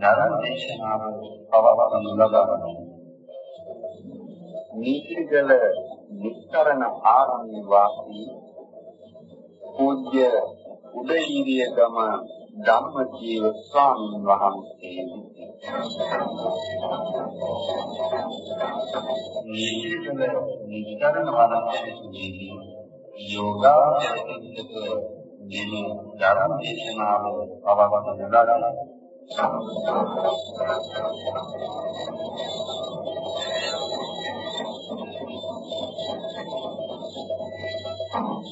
ධර්ම දේශනාව පවත්වනු ලබනවා. නීතිගල නිස්තරණ ආරණ්‍ය වාසී පූජ්‍ය උදේීරියගම ධම්මජීව ස්වාමීන් වහන්සේ නීතිගල නිස්තරණ වහන්සේගේ යෝගාචරිතක දින ධර්ම දේශනාව පවත්වනු ලබනවා.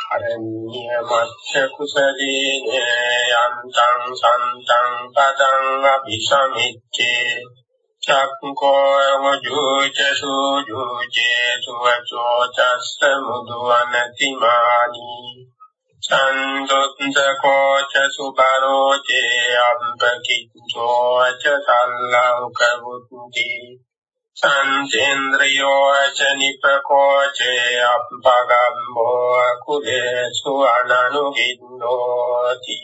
කරණීය මච්ඡ කුසලේන යන්තං සන්තං පදං අபிසමිච්ඡේ. චක්ඛෝ වජුච සුජුචේ සුවචෝ චස්ස මුදුවනතිමානි. චන්දොත්සකෝ ච සුබරෝ චේ අම්පකිච්ඡෝ ච සල්ලං කවුති සම්චේන්ද්‍රයෝ ච නිපකෝ චේ අප්පගම්බෝ කුලේසු අනනුගින්නෝති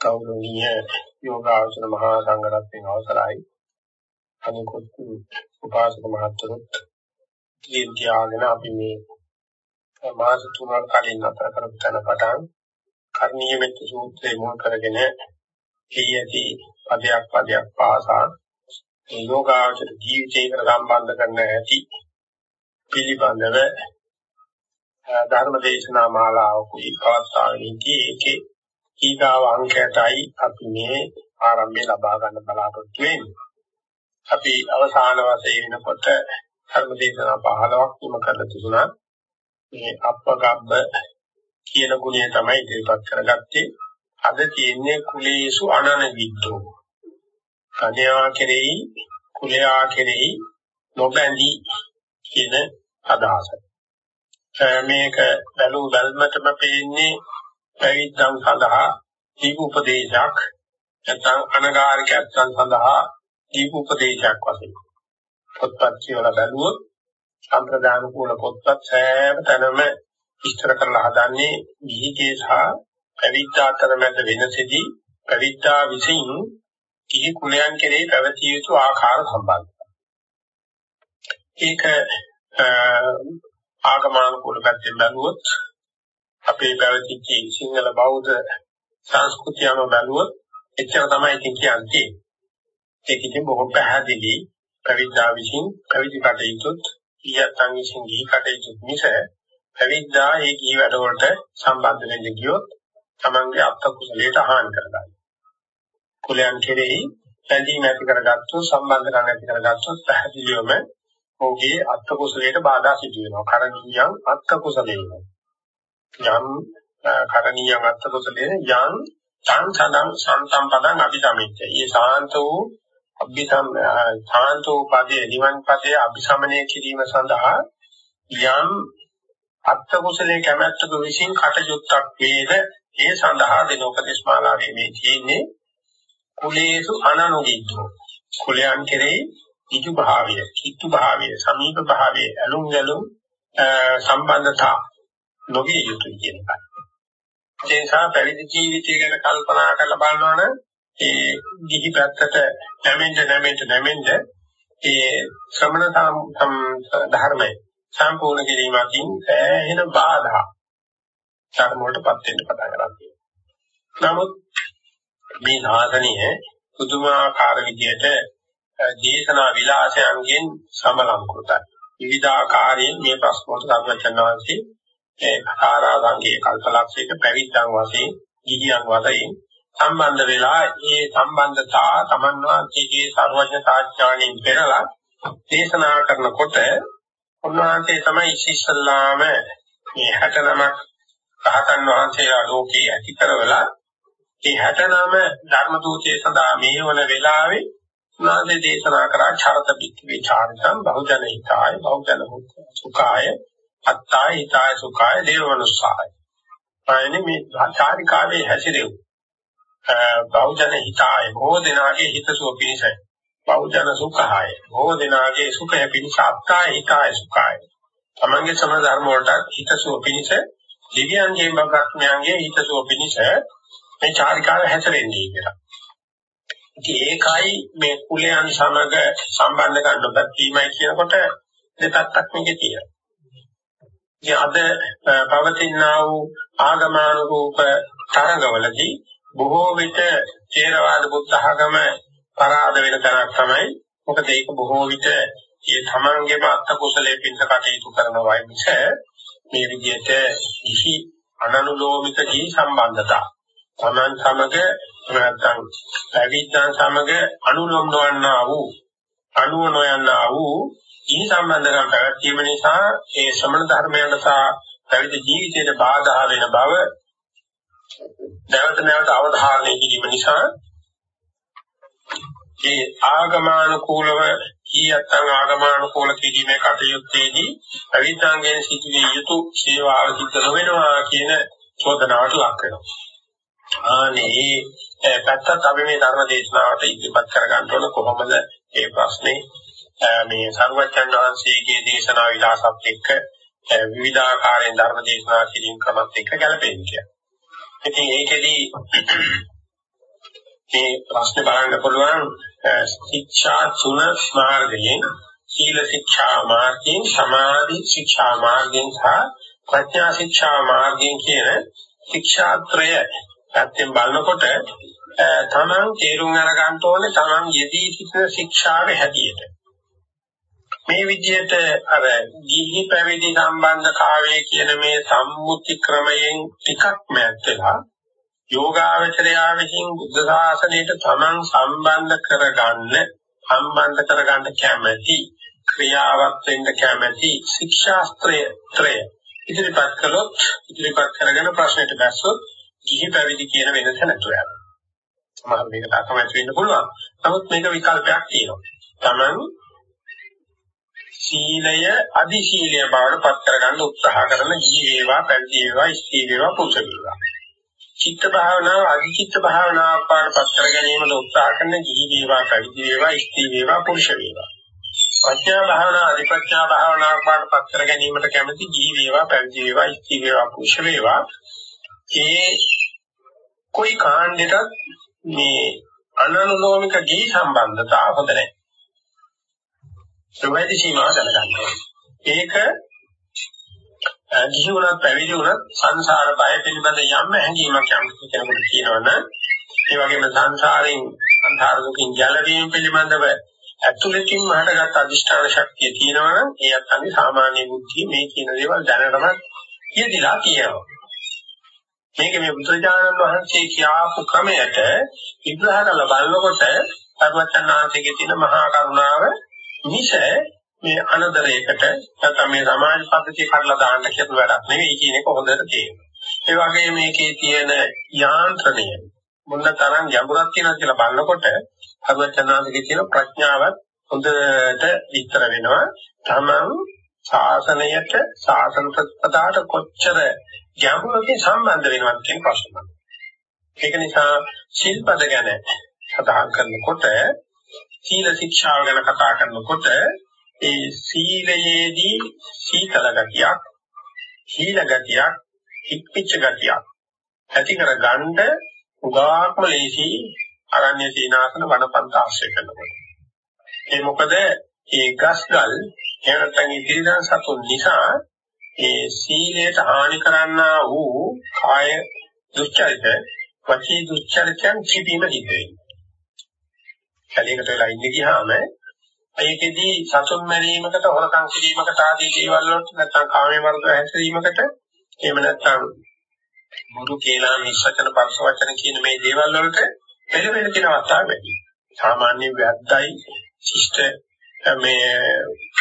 කෞරණීය යෝගාචර මහා සංඝරත්නයේ අවසරයි. අනිකුත් උපාසක මහතුරුත් ක්‍රියෙන් තියාගෙන අපි මේ මාස තුනක් කලින් අතර කරපු තැන පටන් කර්ණීය මෙත්ත සූත්‍රය මුල් කරගෙන එයදී පදයක් පදයක් පාසා මේ යෝගාචර ජීවිතයකට සම්බන්ධ කරන ඇති පිළිබඳව ධර්ම දේශනා මාලාවකුයි පවත්වාගෙන ඉති ඒකේ ඊගාව අංකයටයි අපි මේ ආරම්භය ලබා ගන්න බලාපොරොත්තු වෙන්නේ. අපි අවසාන වශයෙන් වෙනකොට ධර්මදේශනා 15ක් නිම කරලා තිබුණා. මේ අපගබ්බ කියන ගුණය තමයි ඉදිරිපත් කරගත්තේ. අද තියෙන්නේ කුලේසු අනන විද්දෝ. කන්‍යාව කෙරෙහි කුලයා කෙරෙහි නොබැඳී කියන අදහස. මේක බැලූ බැල්මටම පේන්නේ පැවිද්දන් සඳහා දීප උපදේශයක් නැත්නම් අනගාരികයන් සඳහා දීප උපදේශයක් වශයෙන්. පොත්පත් කියවලා බැලුවොත් සම්ප්‍රදාන කුල පොත්පත් සෑම තැනම විස්තර කරලා හදන්නේ ගිහිගේ සහ පැවිද්දා අතර මැද වෙනසෙදී පැවිද්දා විසින් කිහි කුලයන් කෙරෙහි පැවතිය යුතු ආකාර සම්බන්ධය. ඒක ආගමන කුල පැත්තෙන් බැලුවොත් අපේ පැවතිච්ච සිංහල බෞද්ධ සංස්කෘතියම බැලුවොත් එච්චර තමයි කියන්නේ. ඒක ඉතින් බොහොම පැහැදිලි පැවිද්දා විසින් පැවිදි කටයුතුත් ඊයත්න් විසින් ගිහි කටයුතුත් මිස පැවිද්දා ඒ ගිහි වැඩවලට සම්බන්ධ වෙන්න ගියොත් තමන්ගේ අත්ත කුසලයට හානි කරගන්නවා. කුලයන් කෙරෙහි බැඳීම් ඇති කරගත්තොත් සම්බන්ධකම් ඇති කරගත්තොත් පැහැදිලිවම ඔහුගේ අත්ත කුසලයට බාධා සිදු වෙනවා. කරණීයම් අත්ත කුසලේන. යම් කරණීයම් අත්ත කුසලේන යම් සංසනම් සම්සම්පදං අபிසමිච්ඡය. ඒ සාන්ත වූ අභිසම සාන්තෝ පදයේ නිවන් පදයේ අභිසමනය කිරීම සඳහා යම් අත්ත කුසලයේ කැමැත්තක විසින් කටයුත්තක් වේද ඒ සඳහා දෙන උපදේශ මාලාවේ මේ තියෙන්නේ කුලේසු අනනුගිද්දෝ කුලයන් කෙරෙහි ඉජු භාවය, කිත්තු භාවය, සමීප භාවය, අලුම් ගැලුම් සම්බන්ධතා නොවිය යුතුයි කියන එකයි. ඒ නිසා පැවිදි ජීවිතය ගැන කල්පනා කරලා බලනවනම් ඒ දිහි පැත්තට නැමෙන්න නැමෙන්න නැමෙන්න ඒ ශ්‍රමණ ධර්මයේ සම්පූර්ණ කිරීමකින් සෑහෙන බාධා ධර්ම වලටපත් වෙන්න පටන් ගන්නවා. නමුත් මේ සාධනීය පුදුමාකාර විදියට දේශනා විලාසයන්ගෙන් සමලංකృతයි. විවිධාකාරයෙන් මේ ප්‍රශ්න වලට සම්බන්ධවන්සේ ඒ ආරාධංගේ කල්පලක්ෂයක පැවිද්දන් වශයෙන් ගිහියන් වශයෙන් සම්බන්ධ වෙලා ඒ සම්බන්ධතා Taman වාචිකේ සර්වඥතාඥාණයෙන් පෙරලා දේශනා කරනකොට උන්වහන්සේ තමයි ඉස්සල්ලාම මේ 69ක් රහතන් වහන්සේලා ලෝකේ ඇති කරවලා ඒ 69 ධර්ම දූතයේ සඳහා මේ වන වෙලාවේ උන්වහන්සේ දේශනා කරා චරත පිට්ඨි චාරිතම් බහුජන හිතාය බහුජන සුඛාය අත්තාය හිතාය සුඛාය දේවමනුස්සාය. අයනේ මේ චාරිකාවේ හැසිරෙව්. බහුජන හිතාය බොහෝ දෙනාගේ හිතසුව පිණිසයි. බහුජන සුඛාය බොහෝ දෙනාගේ සුඛය පිණිස අත්තාය හිතාය සුඛාය. තමන්ගේ සම ධර්ම වලට හිතසුව පිණිස දිව්‍යයන්ගේ බග්ඥයන්ගේ හිතසුව පිණිස මේ චාරිකාව හැසිරෙන්නේ කියලා. ඉතින් ඒකයි මේ කුලයන් සමග සම්බන්ධ කරන පැත්තීමයි කියනකොට දෙපැත්තක් මේකේ තියෙනවා. ඉතින් අද පවතිනා වූ ආගමානුරූප තරඟවලදී බොහෝ විට ථේරවාද බුද්ධ ආගම පරාද වෙන තරක් තමයි. මොකද ඒක බොහෝ විට ඒ තමන්ගේම අත්ත කුසලයේ පින්ස කටයුතු කරනවා මිස මේ විදිහට ඉහි අනනුලෝමික ජී සම්බන්ධතා. තමන් සමග නැත්නම් පැවිද්දන් සමග අනුලොම් නොවන්නා වූ අනුව නොයන්නා වූ ඊ සම්බන්ධකම් පැවැත්වීම නිසා ඒ ශ්‍රමණ ධර්මයන් සහ පැවිදි ජීවිතයට බාධා වෙන බව නැවත නැවත අවධාරණය කිරීම නිසා ඒ ආගමානුකූලව කීයත්නම් ආගමානුකූල කිරීමේ කටයුත්තේදී අවිද්‍යාංගයෙන් සිදුවිය යුතු සේවාව සිද්ධ නොවෙනවා කියන චෝදනාවට ලක් වෙනවා. ආනේ පැත්තත් අපි මේ ධර්ම දේශනාවට ඉදිරිපත් කරගන්න ඕන කොහොමද මේ ප්‍රශ්නේ මේ සර්වචන් වහන්සේගේ දේශනා විලාසත් එක්ක විවිධාකාරයෙන් ධර්ම දේශනා කිරීම ක්‍රමත් එක්ක ගැලපෙන්නේ කියලා. ඉතින් ඒකෙදි මේ ප්‍රශ්නේ බලන්න පුළුවන් ශික්ෂා තුන මාර්ගයෙන් සීල ශික්ෂා මාර්ගයෙන් සමාධි ශික්ෂා මාර්ගයෙන් සහ ප්‍රඥා ශික්ෂා මාර්ගයෙන් කියන ශික්ෂාත්‍රය පැත්තෙන් බලනකොට තමන් තේරුම් අරගන්න ඕනේ තමන් යෙදී සිටින ශික්ෂාවේ හැටියට. මේ විදිහට අර ගිහි පැවිදි සම්බන්ධතාවයේ කියන මේ සම්මුති ක්‍රමයෙන් ටිකක් මෑත් වෙලා යෝගාවචරයා විසින් බුද්ධ ශාසනයට තමන් සම්බන්ධ කරගන්න සම්බන්ධ කරගන්න කැමැති ක්‍රියාවක් වෙන්න කැමැති ශික්ෂාස්ත්‍රය ත්‍රය ඉදිරිපත් කළොත් ඉදිරිපත් කරගෙන ප්‍රශ්නෙට බැස්සොත් ගිහි පැවිදි කියන වෙනස නැතුව යනවා. සමහර මේකට අකමැති වෙන්න පුළුවන්. නමුත් මේක විකල්පයක් තියෙනවා. Taman සීලය අදි සීලය බවට පත් කරගන්න උත්සාහ කරන ගිහි වේවා පැවිදි වේවා ස්ත්‍රී වේවා පුරුෂ වේවා. චිත්ත භාවනාව අදි චිත්ත භාවනාව පාඩ පත් කර ගැනීමට උත්සාහ කරන ගිහි වේවා පැවිදි වේවා ස්ත්‍රී වේවා පුරුෂ වේවා. ප්‍රඥා භාවනාව අදි ප්‍රඥා භාවනාව පාඩ පත් කර ගැනීමට කැමති ගිහි වේවා පැවිදි වේවා ස්ත්‍රී වේවා පුරුෂ වේවා. ඒ કોઈ කාණ්ඩයකට මේ අනනුලෝමික දී සම්බන්ධතාව හොඳ නැහැ. සුවේදී සීමාව දැනගන්න ඒක ගිහි වුණත් පැවිදි වුණත් සංසාර බය පිළිබඳ යම් හැඟීමක් යම් කෙනෙකුට තියෙනවනම් ඒ වගේම සංසාරයෙන් සංසාර දුකින් ගැලවීම පිළිබඳව ඇතුළතින්ම හටගත් අදිෂ්ඨාන ශක්තිය තියෙනවනම් ඒ අත්න්නේ සාමාන්‍ය බුද්ධිය මේ කියන දේවල් දැනටමත් කියදිලා තියෙනවා. මේක මේ බුදුරජාණන් වහන්සේ කියාපු ක්‍රමයට විග්‍රහ කරලා බලනකොට සර්වචන්නාංශයේ තියෙන මහා කරුණාව මිස මේ අනදරයකට නැත්නම් මේ සමාජ පද්ධතිය කඩලා දාන්න කියන වැඩක් නෙවෙයි කියන එක හොඳට තේරෙනවා. ඒ වගේම මේකේ තියෙන යාන්ත්‍රණය මොන තරම් ගැඹුරක් තියෙනවද කියලා බලනකොට සර්වචන්නාංශයේ තියෙන ප්‍රඥාවත් හොඳට විස්තර වෙනවා. තමන් ශාසනයට ශාසන ප්‍රතිපදාට කොච්චර ගැඹුරකින් සම්බන්ධ වෙනවද කියන ප්‍රශ්නයක්. ඒක නිසා ශිල්පද ගැන කතා කරනකොට සීල ශික්ෂාව ගැන කතා කරනකොට ඒ සීලයේදී සීතල ගතියක්, හීල ගතියක්, හික්පිච්ච ගතියක් ඇති කර ගන්න උගාක්ම ලේසි අරණ්‍ය සීනාසන වනපන්ත ආශ්‍රය කරනකොට. ඒ මොකද ඒ ගස්ගල් එහෙම නැත්නම් ඉදිරියන් සතුන් නිසා ඒ සීලයට හානි කරන්නා වූ කාය දුස්චරිත වචී දුස්චරිතයන් කිපීම සිද්ධ වෙනවා. කලයකට වෙලා ඉඳ ගියාම ඒකෙදී සතුන් මැරීමකට හොරකම් කිරීමකට ආදී දේවල් වලට නැත්නම් කාමයේ වර්ග හැසිරීමකට එහෙම නැත්නම් මුරු කියලා නිස්සචන පරස වචන කියන මේ දේවල් වලට පෙළවෙන කියන අවස්ථාව වැඩි. සාමාන්‍ය වැද්දයි ශිෂ්ට මේ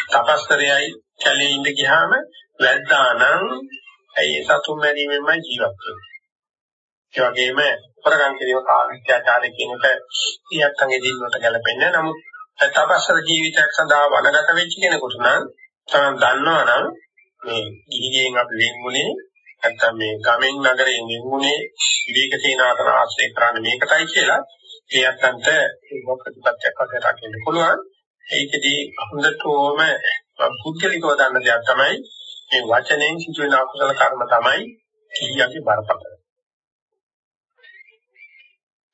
තපස්තරයයි කැලේ ඉඳ ගියාම වැද්දානම් ඒ සතුන් මැරීමෙන්ම ජීවත් වෙනවා. ඒ වගේම හොරගම් කිරීම කාමීත්‍යාචාරය කියන එක ඊයත්ගේ දිනුවට ගැලපෙන්නේ නැහැ. නමුත් තපස්සර ජීවිතයක් සඳහා වනගත වෙච්ච කෙනෙකුට නම් තමයි දන්නවනම් මේ ගිහිගෙන් අපි වෙන්ුනේ නැත්තම් මේ ගමෙන් නගරයෙන් වෙන්ුනේ විවේක සීනාසන ආශ්‍රය කරන්නේ මේකටයි කියලා ඒ අත්තන්ට ඒක ප්‍රතිපත්තියක් වශයෙන් රකින්න පුළුවන්. ඒකදී හොඳටම පුද්ගලිකව දන්න දෙයක් තමයි මේ වචනයෙන් සිදුවෙන අකුසල කර්ම තමයි කීයගේ බරපතල.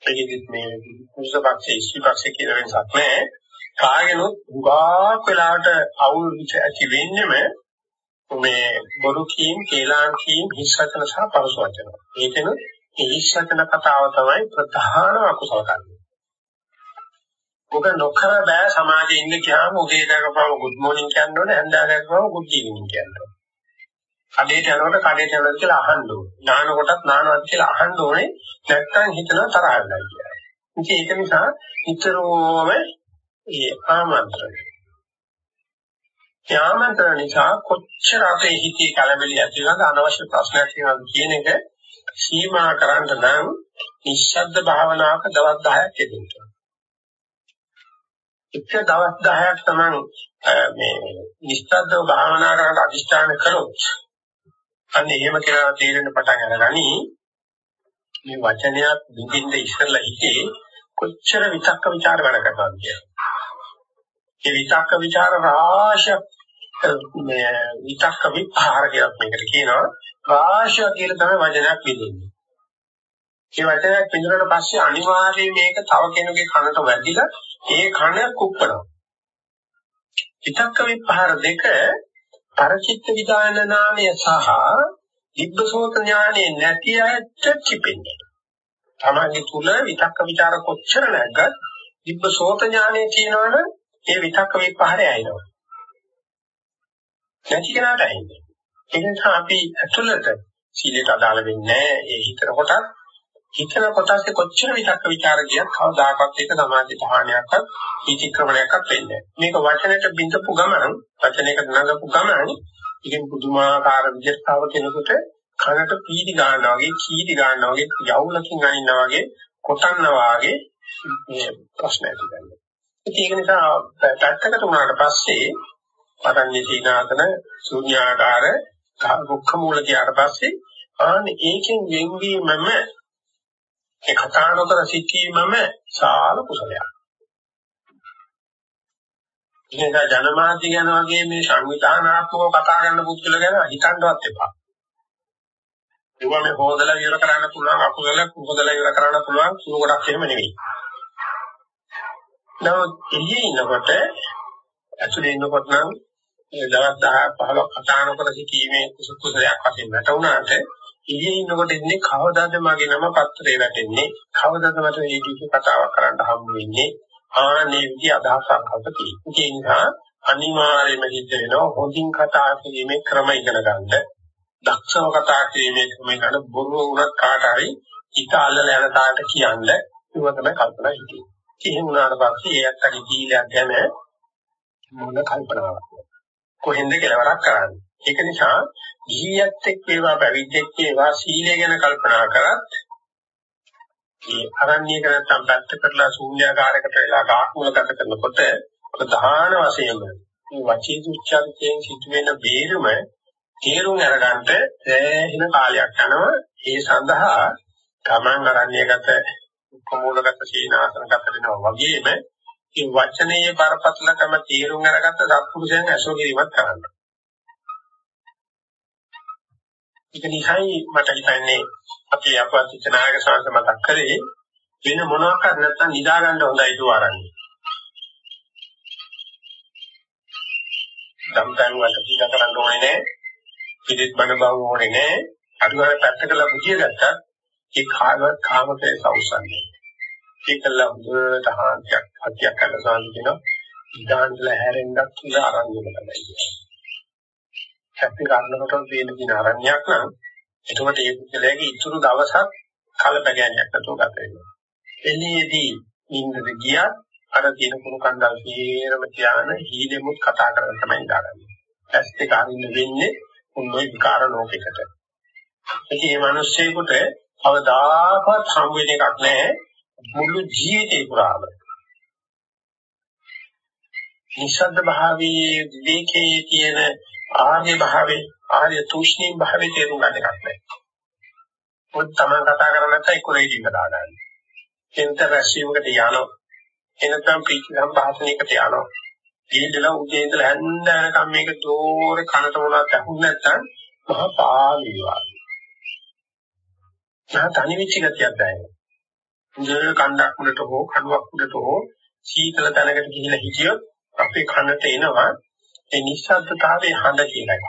ඒකෙදිත් මේ කුසපක්ෂේ ඉස්පක්ෂේ කියලා වෙනසක් නැහැ. කාගෙනුත් උගාක් වෙලාවට අවුල් විච ඇති වෙන්නෙම මේ බොරු කීම්, කේලාම් කීම්, හිස්සතන සහ පරස වචන. ඒකෙන මේ හිස්සතන කතාව තමයි ප්‍රධාන අකුසල කර්මය. ඔක නොකර බෑ සමාජයේ ඉන්න ගියාම උදේ දකපුවම good morning කියන්න ඕනේ, හන්දා දකපුවම good evening කියන්න ඕනේ. කඩේට යනකොට කඩේට යනකොට කියලා අහන්න ඕනේ. නාන කොටත් නානවත් කියලා අහන්න ඕනේ. නැත්තම් හිතනවා තරහ වෙනවා කියලා. ඉතින් ඒක නිසා නිතරම ඒ ආමන්ත්‍රණය. ඒ ආමන්ත්‍රණ නිසා කොච්චර අපේ හිතේ කලබල ඇති වෙනවද අනවශ්‍ය ප්‍රශ්නයක් තියෙනවද කියන එක සීමා කරන්න නම් නිශ්ශබ්ද භාවනාවක දවස් 10ක් යෙදෙන්න. එක දවස් 10ක් තමයි මේ නිශ්ශබ්දව භාවනා කරන අධිෂ්ඨාන කරොත් අන්න එහෙම කියලා තේරෙන පටන් අරගනි මේ වචනයක් විඳින්න ඉස්සෙල්ලා හිතේ කොච්චර විතක්ක ਵਿਚාර වැඩ කරනවද කියලා. ඒ විතක්ක ਵਿਚාර රාශිය මේ විතක්ක විපහාර කියලා මේකට කියනවා රාශිය කියලා තමයි වචනයක් විදින්නේ. ඒ වචනයක් විඳුනට පස්සේ අනිවාර්යයෙන් මේක තව කෙනෙකුගේ කනට වැදිලා ඒ කන කුප්පනවා. විතක්ක විපහාර දෙක පරචිත්ත විදාන නාමය සහ ඉබ්බසෝත ඥානේ නැති අයත් චිපෙන්නේ. තමන්ගේ තුල විතක්ක ਵਿਚාර කොච්චර නැග්ගත් ඉබ්බසෝත ඥානේ තියනවනේ ඒ විතක්ක විපහාරය ඇයිනවා. නැති කෙනාට ඇයින්නේ. ඒ නිසා අපි ඇතුළත සීලයට අදාළ වෙන්නේ ඒ හිතන කොටත් හිතන කොටසේ කොච්චර විතක්ක ਵਿਚාර ගියත් කවදාකවත් ඒක සමාධි පහණයක්වත් විචක්‍රමණයක්වත් වෙන්නේ නැහැ. මේක වචනයට බින්දපු ගමන වචනයකට නඟපු ගමන ඉතින් පුදුමාකාර විදිහට තව කෙනෙකුට කනට පීඩි ගන්නවා වගේ කීඩි ගන්නවා වගේ යවුලකින් අනින්නා වගේ කොටන්නවා වගේ මේ ප්‍රශ්න ඇති කරනවා. ඒක නිසා පැත්තකට වුණාට පස්සේ පරඤ්ඤ සීනාතන ශුන්‍යාකාර දුක්ඛ මූල කියාට පස්සේ ආන්නේ ඒකෙන් වෙන්වීමම ඒ කතා නොකර සිටීමම සාල කුසලයක්. ඉතින් ජනමාධ්‍ය ගැන වගේ මේ සංවිධානාත්මකව කතා කරන පුද්ගල ගැන හිතන්නවත් එපා. ඒවා මේ හොදලා ඉවර කරන්න පුළුවන් අකුසල කුසල ඉවර කරන්න පුළුවන් සුළු කොටක් එහෙම නෙවෙයි. නමුත් එළියේ ඉන්නකොට ඇතුලේ ඉන්නකොට නම් දවස් 10 15 කතා නොකර සිටීමේ කුසලයක් වශයෙන් වැටුණාට එළියේ ඉන්නකොට ඉන්නේ කවදාද මගේ නම පත්‍රේ වැටෙන්නේ? කවදාද මට මේ විදිහට කතාවක් කරන්න හම්බ වෙන්නේ? ආනේ විදි අදහසක් අපතේ ඒ නිසා අනිවාර්යයෙන්ම හිත වෙනවා හොඳින් කතා කිරීමේ ක්‍රම ඉගෙන ගන්න දක්ෂව කතා කිරීමේ ක්‍රම ගන්න බොරුව වුණත් කාට හරි හිත අල්ලලා යන තාලට කියන්න. ඒව තමයි කල්පනා හිතේ. එහෙම වුණාට පස්සේ ඒ අත්ගේ ජීවිතයක් ගැන මොන කල්පනාවක් කොහෙන්ද කෙලවරක් කරන්නේ. ඒක නිසා ගිහියත් එක්ක වේවා පැවිද්දෙක් වේවා සීලය ගැන කල්පනා කරත් මේ අරණ්‍යක නැත්තම් පැත්ත කරලා ශූන්‍යාකාරයකට වෙලා ගාක්මුල ගත කරනකොට ප්‍රධාන වශයෙන්ම මේ වචී දුච්චරිතයෙන් සිදුවෙන බේරුම තේරුම් අරගන්න සෑහෙන කාලයක් යනවා. ඒ සඳහා Taman අරණ්‍යගත කොමූලගත සීනාසනගත වෙනවා වගේම මේ වචනයේ බරපතලකම තේරුම් අරගත්ත සත්පුරුෂයන් ඇසුරු කිරීමක් කරන්න. ඒක නිසායි මට හිතන්නේ අපි අපවත් නායක සංඝ මතක් කරේ වෙන මොනවාක්වත් නැත්තම් නිදා ගන්න හොඳයි දුවරන්නේ. දම්පැන් වලට පීඩා කරන්න ඕනේ නෑ. පිළිත් බණ බව ඕනේ නෑ. අදුවර පැත්තකලා බුදිය ගත්තා ඒ කායවත් කාමකේ සෞසන්නේ. ඒකල හොඳට හාන්තියක් හතියක් කරන සාන්ති කියනවා. ඉදාන්දලා හැරෙන්නත් උද අරන්ගෙන තමයි කියන්නේ. කැපි ගන්නකොට තියෙන දින අරණ්‍යයක් නම් එතකොට ඒ පුද්ගලයාගේ ඉතුරු දවසක් කලබගෑනියක් නැතුව ගත වෙනවා. එළියේදී නිින්දට ගියා අර දින කුණු කන්දල් සීරම ධාන හීනෙමුත් කතා කරගෙන තමයි ඉඳාගන්නේ. ඇස් දෙක අරින්න වෙන්නේ උන්වයි විකාර ලෝකයකට. ඉතින් මේ මිනිස්සෙකුට කවදාකවත් හම් වෙන එකක් නැහැ මුළු ජීවිතේ පුරාම. නිසද්ද භාවයේ විවේකයේ තියෙන ආර්ය භාවයේ ආර්ය තුෂ්ණී භාවයේ තේරුම් ගන්න එකක් නැහැ. පොත් තමයි කතා කරන්නේ නැත්නම් එක්ක රේඩියෝ එක දාගන්න. එන්ට රැස්වීමකට යනවා. එනතම් ප්‍රීති සම්භාෂණයකට යනවා. ඊදලා උදේ ඉඳලා හැන්ද යනකම් මේක දෝරේ කනට මොනවත් ඇහුන්නේ නැත්නම් මහා පාළි වගේ. මහා තනි වෙච්ච ගතියක් දැනෙනවා. උදේ කණ්ඩක් උඩට හෝ කඩුවක් උඩට හෝ සීතල තැනකට ගිහිල්ලා හිටියොත් අපේ කනට එනවා ඒ නිස්සද්දතාවයේ හඬ කියන එක.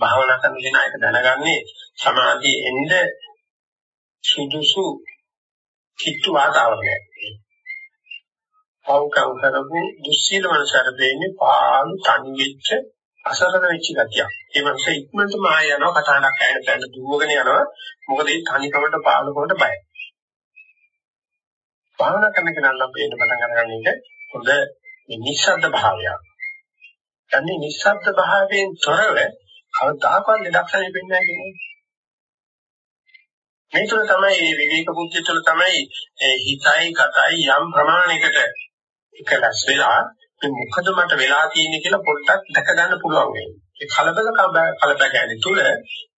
භාවනා කරන කෙනා ඒක දැනගන්නේ සමාධියේ එන්න සුදුසු කිට්ටු වාතාවරණයක්. පෞකම් කරපු දුස්සීල මනසට දෙන්නේ පාළු තනි වෙච්ච අසරණ වෙච්ච ගතියක්. ඒ මනස ඉක්මනටම ආය යනවා කතාවක් ඇහෙන තැන දුවගෙන යනවා. මොකද ඒ තනිකමට පාළුකමට බයයි. භාවනා කරන කෙනා නම් මේක පටන් ගන්න එක හොඳ නිස්සද්ද භාවයක්. යන්නේ නිස්සද්ද භාවයෙන් තොරව කවදාකවත් ලක්ෂණය වෙන්නේ නැහැ කියන්නේ. මේ තුල තමයි මේ විවේක බුද්ධිය තුල තමයි හිතයි කතයි යම් ප්‍රමාණයකට එකලස් වෙලා මේ මොකද මට වෙලා තියෙන්නේ කියලා පොඩ්ඩක් දැක ගන්න පුළුවන් වෙන්නේ. ඒ කලබල කලබගෑනි තුල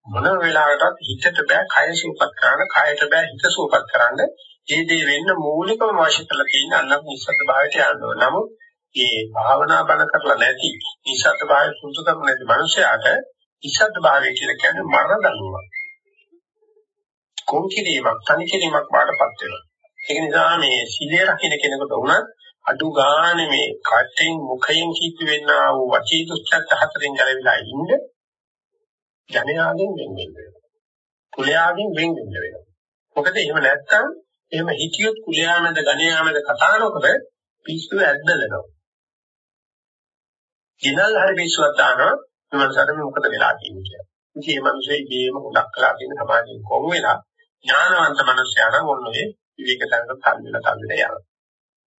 මොන වෙලාවකටත් හිතට බෑ කය සූපත් කරන්න, කයට බෑ හිත සූපත් කරන්න. මේ දේ වෙන්න මූලිකවම අවශ්‍ය කරලා තියෙන අන්නක් නිස්සද්ද භාවයට යන්න ඕන. නමුත් මේ භාවනා බල කරලා නැති නිස්සද්ද භාවය පුරුදු කරන නැති මනුස්සයාට නිස්සද්ද භාවය කියලා කියන්නේ මරණ දඬුවමක්. කොන්කිරීමක්, තනිකිරීමක් බාටපත් වෙනවා. ඒක නිසා මේ සීලය රකින්න කෙනෙකුට උනත් අඩු ගානේ මේ කටෙන් මුඛයෙන් කිප්පි වෙන්නා වූ වචී දුක්ඛත් හතරෙන් ගැලවිලා ඉන්න ජනයාගෙන් වෙන් වෙන්න වෙනවා. කුලයාගෙන් වෙන් වෙන්න වෙනවා. මොකද එහෙම නැත්තම් එහෙම හිතියොත් කුලයාමද ගණයාමද කතා නොකර පිස්සු ඇද්දලනවා. දිනල් හරි පිස්සුවක් දානවා මනසට මොකද වෙලා තියෙන්නේ කියලා. ඉතින් මේ මිනිස්සේ ගේම හොදක් කළා කියන සමාජයෙන් කොම් වෙලා ඥානවන්ත මිනිස්යාට මොන්නේ විවේක තැනකට කල් වෙලා කල් වෙලා යනවා.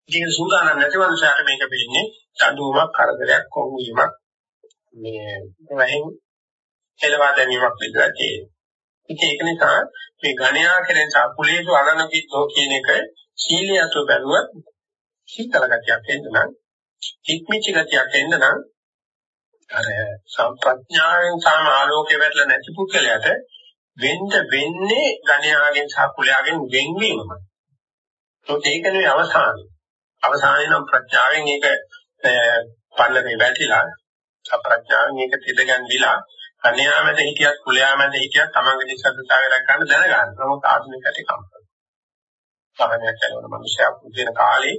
ඉතින් සූදානම් නැති මනුස්සයාට මේක වෙන්නේ දඬුවමක් කරදරයක් කොම් වීමක් මේ වහින් එළවා දැමීමක් විතරයි තියෙන්නේ. ඉතින් ඒක නිසා මේ ගණයා කෙරෙන් සාකුලේසු අනනපිතෝ කියන එක සීලියතු බැලුවත් සීතල ගතියක් එන්න නම් ඉක්මිච්ච ගතියක් එන්න නම් අර සම්ප්‍රඥාවෙන් සාම ආලෝකේ වැටලා නැති පුද්ගලයාට වෙන්න වෙන්නේ ගණයාගෙන් සහ කුලයාගෙන් වෙන්වීමයි. ඒක නෙවෙයි අවසානය. අවසානයේ නම් ප්‍රඥාවෙන් ඒක පල්ලමේ වැටිලා අප්‍රඥාවෙන් ඒක තිදගන් විලා කන්‍යාමෙද හිටියත් කුලයාමෙද හිටියත් තමන්ගේ නිසද්දතාවය රැකගන්න දැනගන්න. නමුත් ආධුනිකයට කම්පන. සමහරවිට යනවන මිනිස්සයා පුදුන කාලේ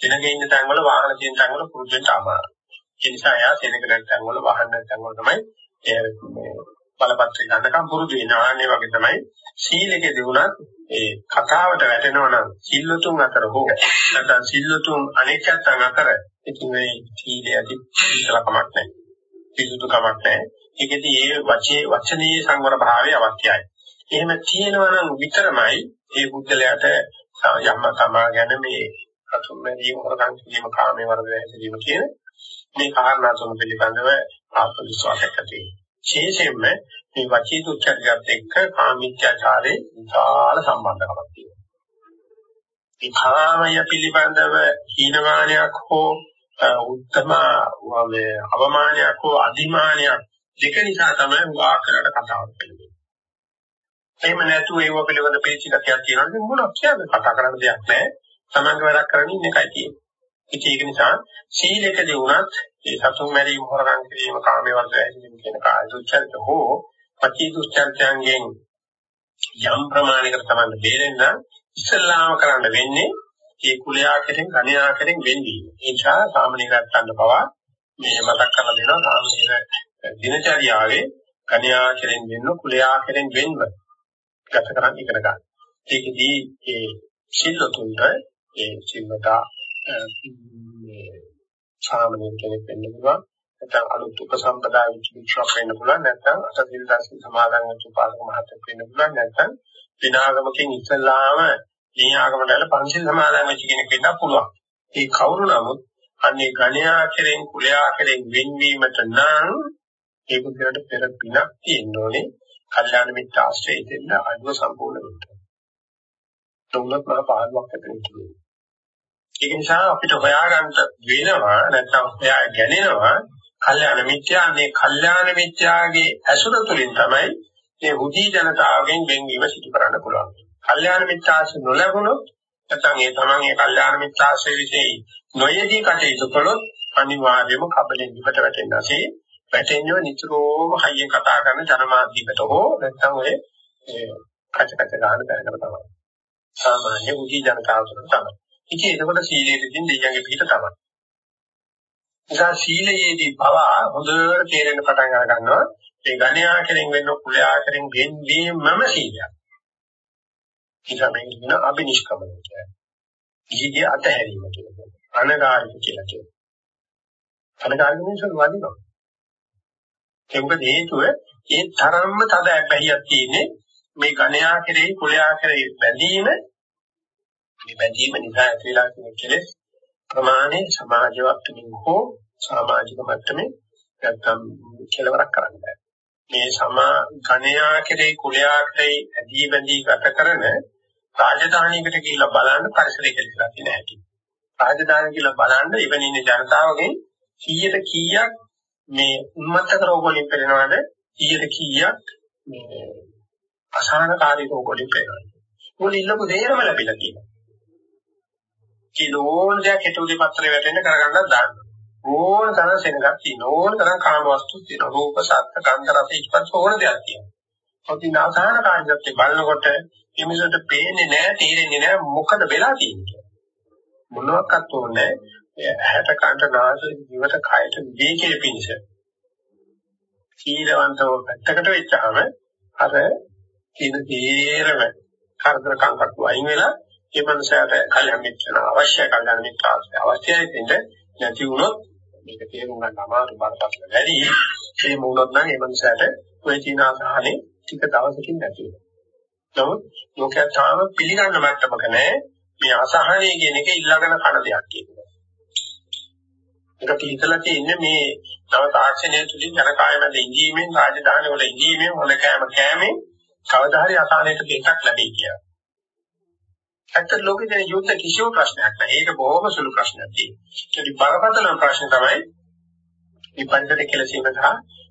කෙනගේ ඉන්න තැන් වල වාහන තියෙන තැන් වල පුරුද්දෙන් අමාරු. ඒ නිසා එයා සෙනගලන් තැන් වල වාහන තැන් වල තමයි මේ බලපත්‍රය ගන්නකම් පුරුදු වෙනවා. අනේ වගේ තමයි සීලකදී වුණත් ඒ කතාවට වැටෙනවා නම් සිල්ලුතුන් අතර හෝ නැත්නම් සිල්ලුතුන් අනෙක්යන් අතර ඉතින් මේ සීලයදී ඉස්සලකමක් නැහැ. පිසුදු කමක් නැහැ. ඒකදී ඒ වචේ වචනීය සංවර භාවය අවශ්‍යයි. එහෙම තියෙනවා නම් විතරමයි ඒ බුද්ධලයට යම්ම තමා ගැන මේ අතුම්මැදීම හොරගම් කිරීම කාමයේ වරද හැසිරීම කියන මේ කාරණා තුන පිළිබඳව ආත්ම විශ්වාසයක් ඇති වෙනවා. විශේෂයෙන්ම මේ වචී දුච්චරියත් එක්ක කාමීත්‍යාචාරේ විශාල සම්බන්ධකමක් තියෙනවා. මේ කාමය පිළිබඳව හීනමානයක් හෝ උත්තම වගේ අවමානයක් හෝ අධිමානයක් දෙක නිසා තමයි වාකරට කතාවක් වෙන්නේ. එහෙම නැතුව ඒව පිළිබඳ පිළිචිතයක් තියෙනවා මොනවද කියන්නේ කතා කරන්න දෙයක් නැහැ. සමංග වැඩක් කරගෙන ඉන්න එකයි තියෙන්නේ. ඒක නිසා සීලකදී වුණත් ඒ සතුන් මැරීම හොරගම් කිරීම කාමයේ වර්ධය ඇතිවීම කියන කාය දුච්චරිත හෝ පටි දුච්චරිතයන්ගෙන් යම් ප්‍රමාණයකට තමයි බේරෙන්න ඉස්සල්ලාම කරන්න වෙන්නේ ඒ කුලයා කෙරෙන් ගණයා කෙරෙන් වෙන්නේ. ඒ නිසා සාමනීරත් ගන්න පවා මේ මතක් කරලා දෙනවා සාමනීර දිනචරියාවේ ගණයා කෙරෙන් වෙන්න කුලයා කෙරෙන් වෙන්න ගත කරන් ඉගෙන ගන්න. ඒකදී ඒ සිල්ලතුන්ට ඒ සිල්වතා සාමාන්‍ය කෙනෙක් වෙන්න පුළුවන්. නැත්නම් අලුත් උපසම්පදා වෙච්ච වික්ෂෝප වෙන්න පුළුවන්. නැත්නම් අසතිල් දර්ශන සමාදන් වෙච්ච උපාසක මහත්මයෙක් වෙන්න පුළුවන්. නැත්නම් විනාගමකින් ඉස්සල්ලාම මේ ආගමට ඇල පංචිල් සමාදන් වෙච්ච කෙනෙක් වෙන්න පුළුවන්. ඒ කවුරු නමුත් අන්නේ ගණ්‍යා කෙරෙන් කුලයා කෙරෙන් වෙන්වීමට නම් ඒ බුද්ධයට පෙර පිනක් තියෙන්න ඕනේ. කල්යාණ මිත්‍ර ආශ්‍රය දෙන්න අනුව සම්පූර්ණ වෙන්න. තුන්වත් මහ පාළුවක් ඇතිවෙන්නේ. ඒක නිසා අපිට හොයාගන්න වෙනවා නැත්නම් හොයා ගැනෙනවා කල්යාණ මිත්‍යාන්නේ කල්යාණ මිත්‍යාගේ ඇසුර තුළින් තමයි මේ හුදී ජනතාවගෙන් වෙන්වීම සිදු කරන්න පුළුවන්. කල්යාණ මිත්‍යාසු නොලැබුණොත් නැත්නම් ඒ තමන්ගේ කල්යාණ මිත්‍යාසය විශ්ේ නොයේදී කටයුතු කළොත් අනිවාර්යයෙන්ම කබලෙන් විකට වැටෙනවා. වැටෙන්නේ නිතරම හයියෙන් කතා කරන ජනමාධ්‍යයකට හෝ නැත්නම් ඔය කච කච ගන්න බැරකට තමයි. සාමාන්‍ය උදී ජනතාව තුළ තමයි. ඉතින් එතකොට සීලයේදී දෙයියන්ගේ පිට තමයි. නිසා සීලයේදී පවා හොඳට තේරෙන පටන් අර ගන්නවා මේ ගණ්‍යා කෙරෙන් වෙන්න කුලයා කෙරෙන් ගෙන්වීමම සීලයක්. නිසා මේ කියන අබිනිෂ්ක්‍මණය කියන්නේ. ඉහිදී අතහැරීම කියන්නේ. අනගාරික කියලා කියන්නේ. අනගාරික මිනිස්සු වදිනවා. ඒක මොකද හේතුව ඒ තරම්ම තද බැහැියක් තියෙන්නේ මේ ගණ්‍යා කෙරෙහි කුලයා කෙරෙහි බැඳීම මේ බැඳීම නිසා ඇතිලා තියෙන කෙලෙස් ප්‍රමාණය සමාජවත් තුමින් හෝ සමාජික මට්ටමේ නැත්තම් කෙලවරක් කරන්න බෑ. මේ සමා ගණයා කෙරෙහි කුලයා කෙරෙහි ඇදී බැඳී ගත කරන රාජධානියකට කියලා බලන්න පරිසරය කියලා තියෙන හැටි. රාජධානිය කියලා බලන්න ඉවෙනින් ජනතාවගෙන් 100ට කීයක් මේ උන්මත්තක රෝග වලින් පෙළෙනවද 100ට කීයක් මේ අසහනකාරී රෝග වලින් පෙළෙනවද මොකද ඉල්ලපු දෙයම ලැබිලා තියෙනවා කිලෝන දෙයක් හිතුවේ පත්‍රේ වැටෙන්න කරගන්නත් දාන්න. ඕන තරම් සෙනගක් තියෙනවා ඕන තරම් කාම වස්තු තියෙනවා රූප සත්ත්ව ගන්ධ රස ස්පර්ශ ඕන දෙයක් තියෙනවා ඔතින් අසහනකාරීත්වයේ බලනකොට එමිසොට පේන්නේ නැහැ තේරෙන්නේ නැහැ මොකද වෙලා තියෙන්නේ. මොනවාක්වත් ඕනේ ඇහැට කනට නාසය දිවට කයට විවේකයේ පිණිස. සීලවන්තව පැත්තකට වෙච්චාම අර කින තීරම කරදර කංකක් වයින් වෙලා ඒ මනසට කල්යම් මිත්‍රන අවශ්‍ය කල්යම් මිත්‍රාස්ය අවශ්‍යයි දෙන්න නැති වුණොත් මේක තේරුම් ගන්න අමාරු බරපතල වැඩි. ඒ මොනොත් නම් ඒ මනසට ඔය චීන ආසහනේ ටික දවසකින් නැති වෙනවා. නමුත් ලෝකයා තාම පිළිගන්න මට්ටමක නැහැ මේ අසහනය කියන එක ඊළඟන කන දෙයක් කියනවා. ඒකට හිතලා තියෙන්නේ මේ තව තාක්ෂණය තුලින් ජනකාය මැද ඉඳීමෙන් රාජධානි වල ඉඳීමෙන් හොඳ කෑම කෑමෙන් කවදා හරි අසහනයට දෙකක් ලැබෙයි කියලා. ඇත්තට ලෝකේ දැන් යුද්ධ කිසිම ප්‍රශ්නයක් නැහැ. ඒක බොහොම සුළු ප්‍රශ්නයක් තියෙනවා. ඒකේ බරපතලම ප්‍රශ්න තමයි මේ පරිසර කෙලසීම සහ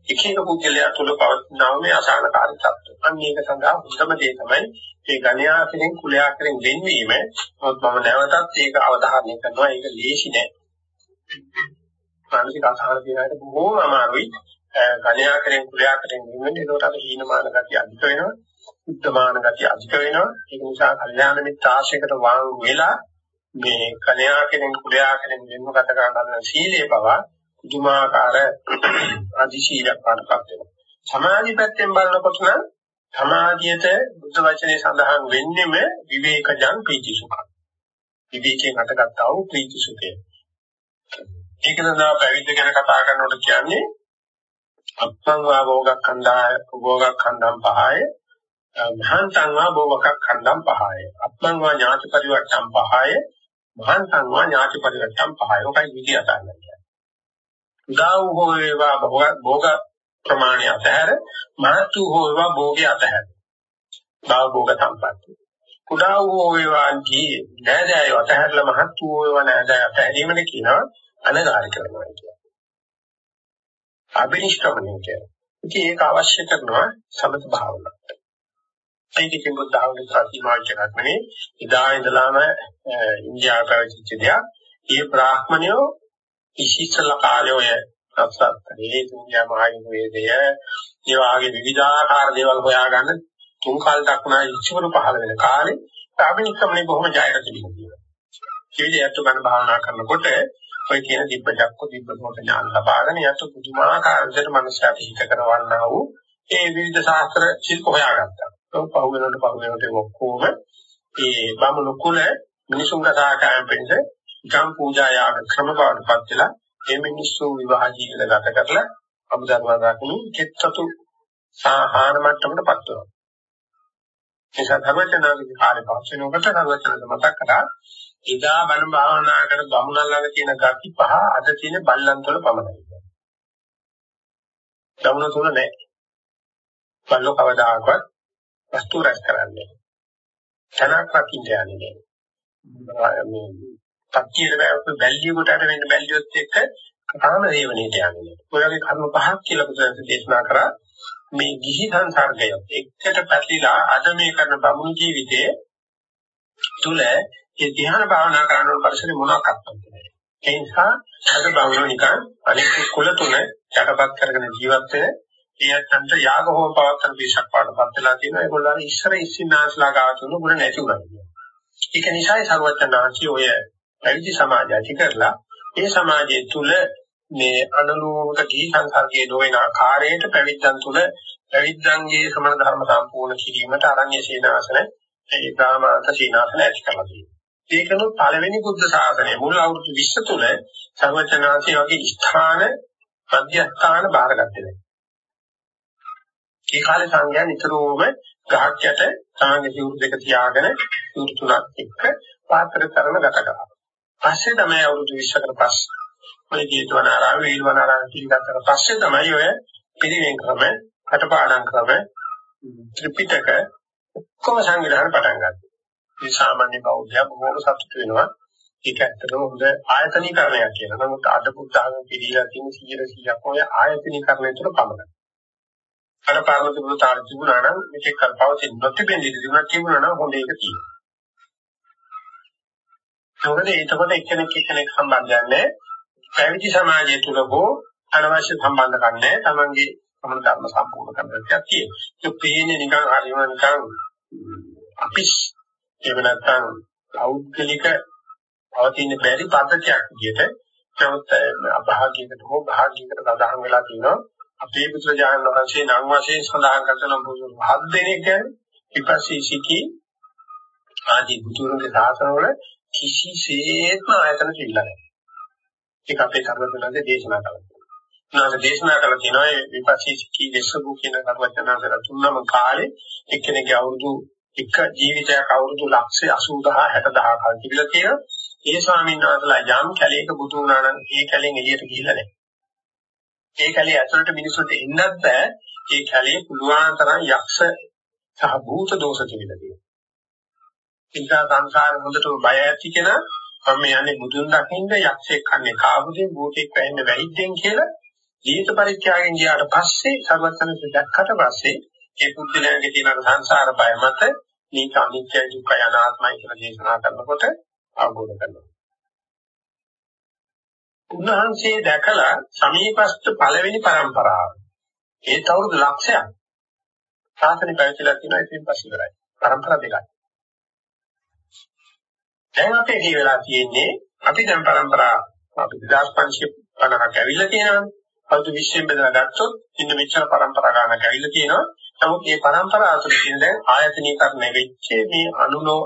එක එක පුද්ගලයා තුළ පවතිනා මේ අසහනකාරී තත්ත්ව. අන්න ඒක සඳහා උත්තම දේ තමයි මේ ගණ්‍යා කෙනෙක් කුලයා කෙනෙක් වෙන්වීම. මොකද මම නැවතත් ඒක අවධාරණය කරනවා. ඒක ලේසි නෑ. මානසික අසහන දිනාට බොහෝම අමාරුයි. ගණ්‍යා කෙනෙක් කුලයා කෙනෙක් වෙන්නේ ඒකට අර හීනමාන ගතිය අධික වෙනවා. උත්තමාන ගතිය අධික වෙනවා. ඒක නිසා කල්යාණ මිත්‍ර ආශ්‍රයකට වාංගු වෙලා මේ කණ්‍යා කෙනෙක් කුලයා කෙනෙක් වෙනව ගත කරන සීලේ පවා පුදුමාකාර අධිශීලයක් පාඩපත් වෙනවා. සමාධි පැත්තෙන් බලනකොට නම් සමාධියට බුද්ධ වචනේ සඳහන් වෙන්නේම විවේකජං ප්‍රීති සුඛ. විවේකයෙන් හටගත්තා වූ ප්‍රීති සුඛය. ඒක නිසා පැවිද්ද ගැන කතා කරනකොට කියන්නේ අත්ං වා භෝගක්ඛන්දාය භෝගක්ඛන්දම් පහය මහන්තං වා භෝගක්ඛන්දම් පහය. අත්ං වා ඥාති පරිවර්තම් පහය. මහන්තං වා ඥාති පරිවර්තම් පහය. ඔකයි විදිය අතන්නේ උදා වූ වේවා භෝග ප්‍රමාණය අතහැර මහතු හෝ වේවා භෝගය අතහැර. භව භෝග සම්පatti කුඩා වූ වේවා ජී නෑදෑය අතහැරලා මහත් වූ වේවා නෑදෑය අතහැරීමද කියනවා අනගාරි කරනවා කියන්නේ. අබිනිෂ්ක්‍මණය කියන්නේ. ඉතින් ඒක අවශ්‍ය කරනවා සමත භාවනාවට ඒකකින් බුද්ධ ආගමේ සත්‍යමාර්ගයක් නෙවෙයි ඉදා ඉඳලාම ඉන්දියාව පැවතිච්ච දෙයක්. ඒ බ්‍රාහ්මණයෝ ඉසිසල කාලයේ අත්සත්තරේ තුන්යා මහායුන වේදය ඒ වාගේ විවිධාකාර දේවල් හොයාගන්න තුන් කාල දක්නා ඉච්ඡවරු පහළ වෙන කාලේ ආභිනිකමනේ බොහොම ජයයට තිබුණා. ජීවිතයත් ගන්න භාවනා කරනකොට ඔය කියන දිබ්බ ජක්ක දිබ්බ සෝත ඥාන ලබාගෙන යතු පුදුමාකාර විදිහට මනුස්සයාට හිත කරවන්නා වූ ඒ විවිධ ශාස්ත්‍ර ශිල්ප හොයාගත්තා. ඒක පහු වෙනකොට පහු වෙනකොට ඔක්කොම ඒ බමුණු කුල මිනිසුන්ගේ සහකාරයෙන් පිළිස ගම් පූජා යාග ක්‍රම බවටපත් වෙලා මේ මිනිස්සු විවාහ ජීවිත ගත කරලා අමුදරුවා දකින්න චිත්තතු සාහාර මට්ටමකටපත් වෙනවා. නිසා ධර්මචනාගේ කාලේ පස්සෙනකොට ධර්මචනද මතක් කරා එදා බණ භාවනා කරන බමුණන් ළඟ තියෙන gati පහ අද තියෙන බල්ලන් තුළ පමණයි. බමුණ තුළ නැහැ. බල්ලෝ කවදාකවත් වස්තු රැස් කරන්නේ. තනක් රකින්න යන්නේ. මේ පත්තියට බැල්ලිය කොටට වෙන්න බැල්ලියොත් එක්ක කාම දේවණයට යන්නේ. ඔයගේ කර්ම පහක් කියලා බුදුන් දේශනා කරා මේ ගිහි සංසර්ගය එක්කට පැතිලා අද මේ කරන බමුණු ජීවිතයේ තුල ඒ ධ්‍යාන භාවනා කරන පරිසරේ මොනවාක්වත් නැහැ. ඒ නිසා අද බමුණු නිකන් අනිත් කුල තුන යටපත් කරගෙන ජීවත් වෙන ඒයන්ට යාග හෝම පවත්තන දේශක් පාඩපත් වෙලා තියෙනවා. ඒගොල්ලන් ඉස්සර ඉස්සිනාස්ලා ගාතුන ගුණ නැති උනා. ඒක නිසායි සර්වඥාන්සේ ඔය පැවිදි සමාජය ඇති කරලා ඒ සමාජය තුල මේ අනුලෝමක දී සංසර්ගයේ නොවන ආකාරයට පැවිද්දන් තුල පැවිද්දන්ගේ සමන ධර්ම සම්පූර්ණ කිරීමට අරණ්‍ය සීනාසන ඒ ගාමාන්ත සීනාසන ඇති කරලා තියෙනවා. ඒකනොත් පළවෙනි බුද්ධ ශාසනය මුල් අවුරුදු 20 තුල සර්වචනාංශයේ වගේ ස්ථාන මධ්‍යස්ථාන බාරගත්තේ නැහැ. ඒ කාලේ සංඝයා නිතරම ගහක් යට තමන්ගේ සිවුරු දෙක තියාගෙන සිවුරු තුනක් එක්ක පාත්‍ර කරන ගත කරා. පස්සේ තමයි අවුරුදු 20කට පස්සේ ඔය ජීතවනාරාම වේලවනාරාම පිළිගත්තට පස්සේ තමයි ඔය පිළිවෙන් ක්‍රම, කටපාඩම් ක්‍රම, ත්‍රිපිටක ඔක්කොම සංවිධානය පටන් ගත්තා. මේ සාමාන්‍ය බෞද්ධය බොහෝම සතුටු වෙනවා. ඒක ඇත්තටම හොඳ ආයතනීකරණයක් කියලා. නමුත් අද බුද්ධ ආගම පිළිලා තියෙන 100 100ක් ඔය ආයතනීකරණය තුළ පමණයි. අර පාර්වති බුදු තාර තිබුණා නම් මේක කල්පවතින් නොතිබෙන්නේ තිබුණා තිබුණා නම් හොඳ එක තියෙනවා. මොකද ඒකකොට එක්කෙනෙක් එක්කෙනෙක් සම්බන්ධයක් නැහැ. පැවිදි සමාජය තුල හෝ අනවශ්‍ය සම්බන්ධකම් නැහැ. Tamange සමන ධර්ම සම්පූර්ණ කරගන්නක් තියෙනවා. ඒක පේන්නේ නිකන් හරිම නිකන් අපිස් එහෙම නැත්නම් පෞද්ගලික පවතින බැරි පද්ධතියක් විදිහට නමුත් අභාග්‍යයකට හෝ භාග්‍යයකට සඳහන් වෙලා තියෙනවා අපේ පුත්‍රජානන් වහන්සේ නම් වශයෙන් සඳහන් කරන බුදු හත් දෙනෙක් විපස්සී සිටි ආදී බුදුරගේ සාසනවල කිසිසේත්ම ආයතන තිබිලා නැහැ. ඒක අපේ කර්මවලදී දේශනා කළා. උනාට දේශනා කළා තියෙනවා මේ විපස්සී සිටි දෙසබු කියන කර්මචනාසර තුනම කාලේ එක්කෙනෙක්ගේ අවුරුදු එක ජීවිතයක් අවුරුදු ලක්ෂය 80000 60000 කල් තිබිලා තියෙනවා. ඒ ස්වාමීන් වහන්සේලා යම් කැලේක බුදු වුණා නම් ඒ කැලෙන් එළියට ගිහිල්ලා නැහැ. ඒ කැලේ ඇතුළට මිනිස්සුන්ට එන්නත් බෑ. ඒ කැලේ පුළුවන් තරම් යක්ෂ සහ භූත දෝෂ තිබිලා තියෙනවා. ඉන්සා සංසාර හොඳටම බය ඇති කෙනා මම යන්නේ බුදුන් දකින්න යක්ෂයෙක් කන්නේ කාබුදෙන් භූතෙක් වෙන්නේ වැහිද්දෙන් කියලා ජීවිත පරිත්‍යාගයෙන් ගියාට පස්සේ සර්වඥ දැක්කට පස්සේ ඒ පුද්ගලයාගේ තියෙන සංසාර බය මත මේක අනිත්‍ය දුක්ඛ අනාත්මයි කියලා දේශනා කරනකොට අවබෝධ කරනවා. උන්වහන්සේ දැකලා සමීපස්ත පළවෙනි પરම්පරාව. ඒ තවුරුදු ලක්ෂයක්. සාසනෙ පැවිදිලා තියෙනවා ඉතින් පස්සේ ඉවරයි. પરම්පරා දෙකයි. දැන් අපේ ජී වෙලා තියෙන්නේ අපි දැන් પરම්පරා අපි 2550ක් ඇවිල්ලා තියෙනවානේ. අවුරුදු 20ෙන් බෙදලා ගත්තොත් ඉන්න මෙච්චර પરම්පරා ගානක් ඇවිල්ලා තියෙනවා. නමුත් මේ પરම්පරා තුළින් දැන් ආයතනීකරණය වෙච්ච මේ අනුලෝ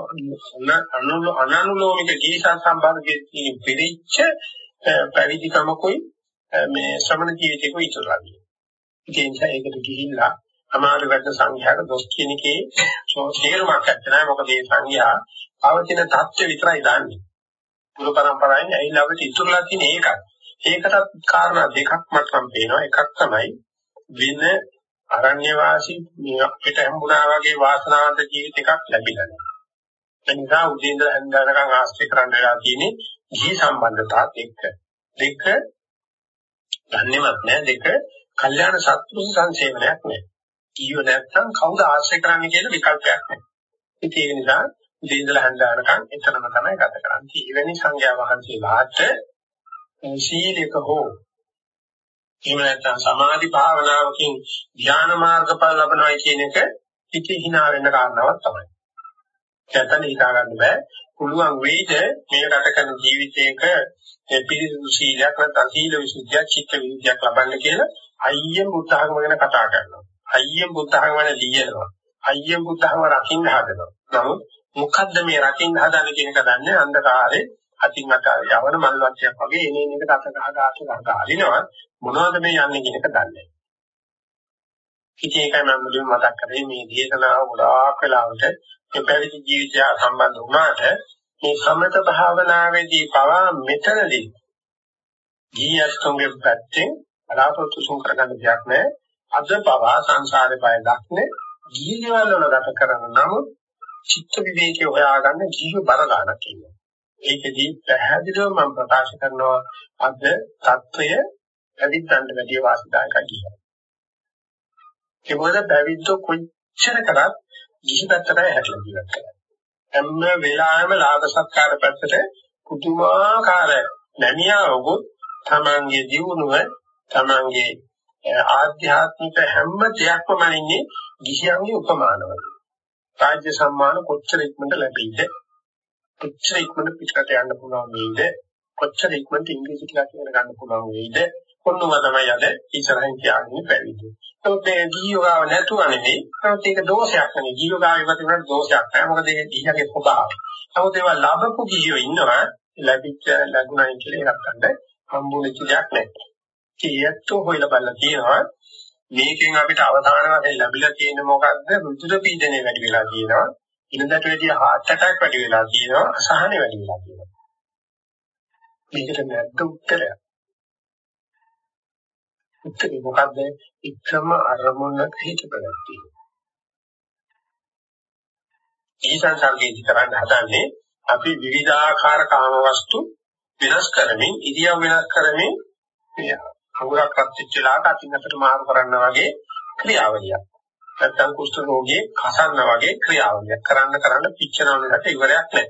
අනුලෝ අනනුලෝමික ජීසා සම්බන්ධයෙන් පිළිච්ච පැවිදිකමකුයි මේ ශ්‍රමණ ජීවිතයකුයි ඉතුරුලාදී. ඒ නිසා ඒකට ගිහිල්ලා අමාරු වැඩ සංඝයාට දොස් කියන එකේ තේරුමක් නැහැ මොකද මේ සංඝයා පවතින தත්ත්ව විතරයි දන්නේ. පුරු පරම්පරාවෙන් ඇවිල්ලා අපිට ඉතුරුලා තියෙන ඒකයි. ඒකටත් කාරණා දෙකක් මතම් පේනවා. එකක් තමයි වින අරණ්‍ය වාසී මේ අපිට හම්බුනා වගේ වාසනාවන්ත ජීවිතයක් ලැබිලා. එනිසා උදේ ඉඳලා හැන්දනකම් ආශ්‍රය කරන් වෙලා තියෙන්නේ ජී සම්බන්ධතාවත් එක්ක. දෙක දන්නේවත් නැහැ. දෙක කල්යාණ සත්‍තු සංසේවනයක් නැහැ. කීව නැත්තම් කවුද ආශ්‍රය කරන්නේ කියන විකල්පයක් නැහැ. ඉතින් ඒ නිසා උදේ ඉඳලා හැන්දනකම් එතනම තමයි ගත කරන්නේ. එවැනි සංඥා වහන්සේලාට සීලක හෝ එහෙම නැත්නම් සමාධි භාවනාවකින් ධ්‍යාන මාර්ගඵල ලබනවා කියන එක හිතේ hina වෙන්න කාරණාවක් තමයි. නැත්නම් හිතා ගන්න බෑ. පුළුවන් වෙයිද මේ ගත කරන ජීවිතයක පිරිසිදු සීලයක් නැත්නම් සීල විසුද්ධියක් චිත්ත විසුද්ධියක් ලබන්න කියලා අයියෙන් බුද්ධ ආගම ගැන කතා කරනවා. අයියෙන් බුද්ධ ආගම ගැන ලියනවා. අයියෙන් බුද්ධ ආගම රකින්න හදනවා. නමුත් මොකද්ද මේ රකින්න හදන්නේ කියන එක දන්නේ අන්ධකාරේ අතින් අත යවන මල් වට්ටියක් වගේ එනේ එකට අත ගහ ගහ ගහ ගහ අරිනවා මොනවද මේ යන්නේ කියන එක දන්නේ නැහැ. ඉතින් ඒකයි මම මුලින්ම මතක් කරේ මේ දේශනාව ගොඩාක් වෙලාවට මේ පැවිදි ජීවිතය සම්බන්ධ වුණාට මේ සමත භාවනාවේදී පවා මෙතනදී ගියස්තුන්ගේ පැත්තෙන් බලාපොරොත්තු සුන් කරගන්න දෙයක් නැහැ. අද පවා සංසාරේ බය දක්නේ ජීවිතවල ගත කරන නමුත් චිත්ත විවේකේ හොයාගන්න ජීව බර ගන්නක් ඉන්නවා. ඒකදී පැහැදිලිව මම ප්‍රකාශ කරනවා අද தত্ত্বය ඇදිත්තන්ට වැඩි වාසිදායකයි කියලා. ඒ මොකද පැවිද්දෝ කොච්චර කරත් ගිහි පැත්තට හැටලා ජීවත් කරනවා. හැම වෙලාවෙම ලාභ සත්කාර පැත්තට පුදුමාකාර නැමියා වගොත් තමන්ගේ ජීවණය තමන්ගේ ආධ්‍යාත්මික හැම දෙයක්ම මනින්නේ ගිහියන්ගේ උපමානවල. රාජ්‍ය සම්මාන කොච්චර ඉක්මනට ලැබෙයිද? කොච්චර ඉක්මනට පිටකට යන්න පුළුවන් වෙයිද? කොච්චර ඉක්මනට ඉංග්‍රීසි ටිකක් ඉගෙන ගන්න පුළුවන් වෙයිද? කොන්නම තමයි අද ඉස්සරහින් කියන්නේ පැවිදි. ඒත් මේ ගිහියෝගාව නැතුව නෙවෙයි. ඒත් ඒක දෝෂයක් නෙවෙයි. ගිහියෝගාව ඉවතුනට දෝෂයක් නෑ. මොකද ඒක ගිහියගේ ස්වභාවය. නමුත් ඒවා ලැබපු ගිහියෝ ඉන්නවා. ලැබිච්ච ලැබුණයි කියලා එකක් ගන්න හම්බුනේ දෙයක් නෑ. කීයත්තු හොයලා බලලා තියෙනවා. මේකෙන් අපිට අවධාන වශයෙන් ලැබිලා තියෙන මොකක්ද? රුධිර පීඩනය වැඩි වෙලා තියෙනවා. ඉනදට වැඩිය heart attack වැඩි වෙලා තියෙනවා. අසහනෙ වැඩි වෙලා තියෙනවා. මේකට නැද්ද උත්තරයක්? උත්තරේ මොකද්ද? එකම අරමුණක හිත පැවැත්වීම. ඒ සංසර්ගයේදී කරන්න හදන්නේ අපි විවිධාකාර කාම වස්තු වෙනස් කරමින් ඉදියව වෙනස් කරමින් අඟුරක් අත්විච්චලාට අතින් අතට මාරු කරන්න වගේ ක්‍රියාවලියක්. නැත්තම් කුෂ්ඨ රෝගී කසන්න වගේ ක්‍රියාවලියක්. කරන්න කරන්න පිච්චෙනවලට ඉවරයක් නැහැ.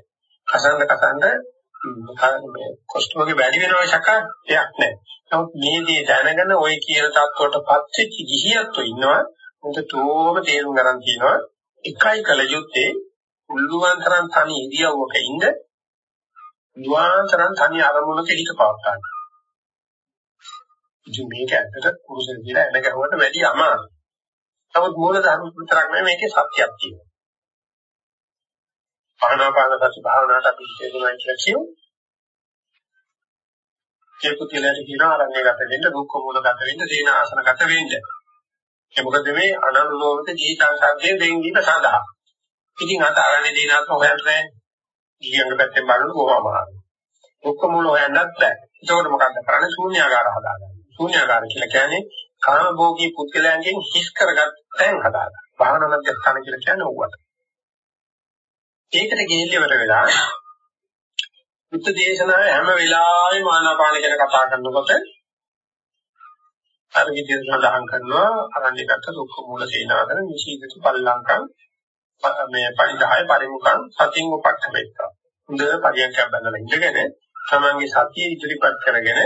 කසන්න කසන්න මේ කොස්තුමගේ වැඩි වෙනවා ශකක් දෙයක් නැහැ. නමුත් මේ දේ දැනගෙන ওই කියන තත්ත්වයටපත් වෙච්ච ගිහියත්තු ඉන්නවා. හොඳටම තේරුම් ගන්න තියෙනවා. එකයි කල යුත්තේ උල්ලුවන්තරන් තනි ඉරියව්වක ඉඳ දුවාන්තරන් තනි අරමුණක හිත පවත් ගන්න. ඉතින් මේක ඇත්තට කුරුසෙන් කියලා එන ගැහුවට වැඩි අමාරුයි. නමුත් මූල ධර්ම විතරක් නෙමෙයි මේකේ සත්‍යයක් තියෙනවා. ආනාපාන සති භාවනාවට අපි කියනවා කියලා කියමු. ඒ පුතිලට කියන ආරණ්‍යගත වෙන්න, දුක්ඛ මූලගත වෙන්න, සීන ආසනගත වෙන්න. ඒ මොකද මේ අනනුලෝමිත ජීවිතාංශයෙන් දෙන්දීම සඳහා. ඉතින් අත ආරණ්‍ය දිනාත්ම හොයන්නේ ගියංග පැත්තෙන් බලනකොට කොහොම අමාරුයි. දුක්ඛ මූල හොයන්නත් බෑ. ඒකෝට මොකක්ද කරන්නේ? ශූන්‍යාකාර හදාගන්න. ශූන්‍යාකාර කියලා කියන්නේ කාම භෝගී පුද්ගලයන්ගෙන් හිස් කරගත් තැන් හදාගන්න. භාවනා මධ්‍යස්ථාන කියලා කියන්නේ ඕකට. ඒකට ගෙල්ලවර වෙලා බුද්ධ දේශනාවේ හැම වෙලාවෙම ආනාපාන ගැන කතා කරනකොට අර විදිහට සඳහන් කරනවා අරණ්‍යගත දුක්ඛ මූල සේනාදන නිශීදතු පල්ලංකම් මේ පරිදාය පරිමුඛං සතින් උපක්ඛමෙත්තා. හොඳ පරියන්කයක් බඳලා ඉඳගෙන තමන්ගේ සතිය ඉදිරිපත් කරගෙන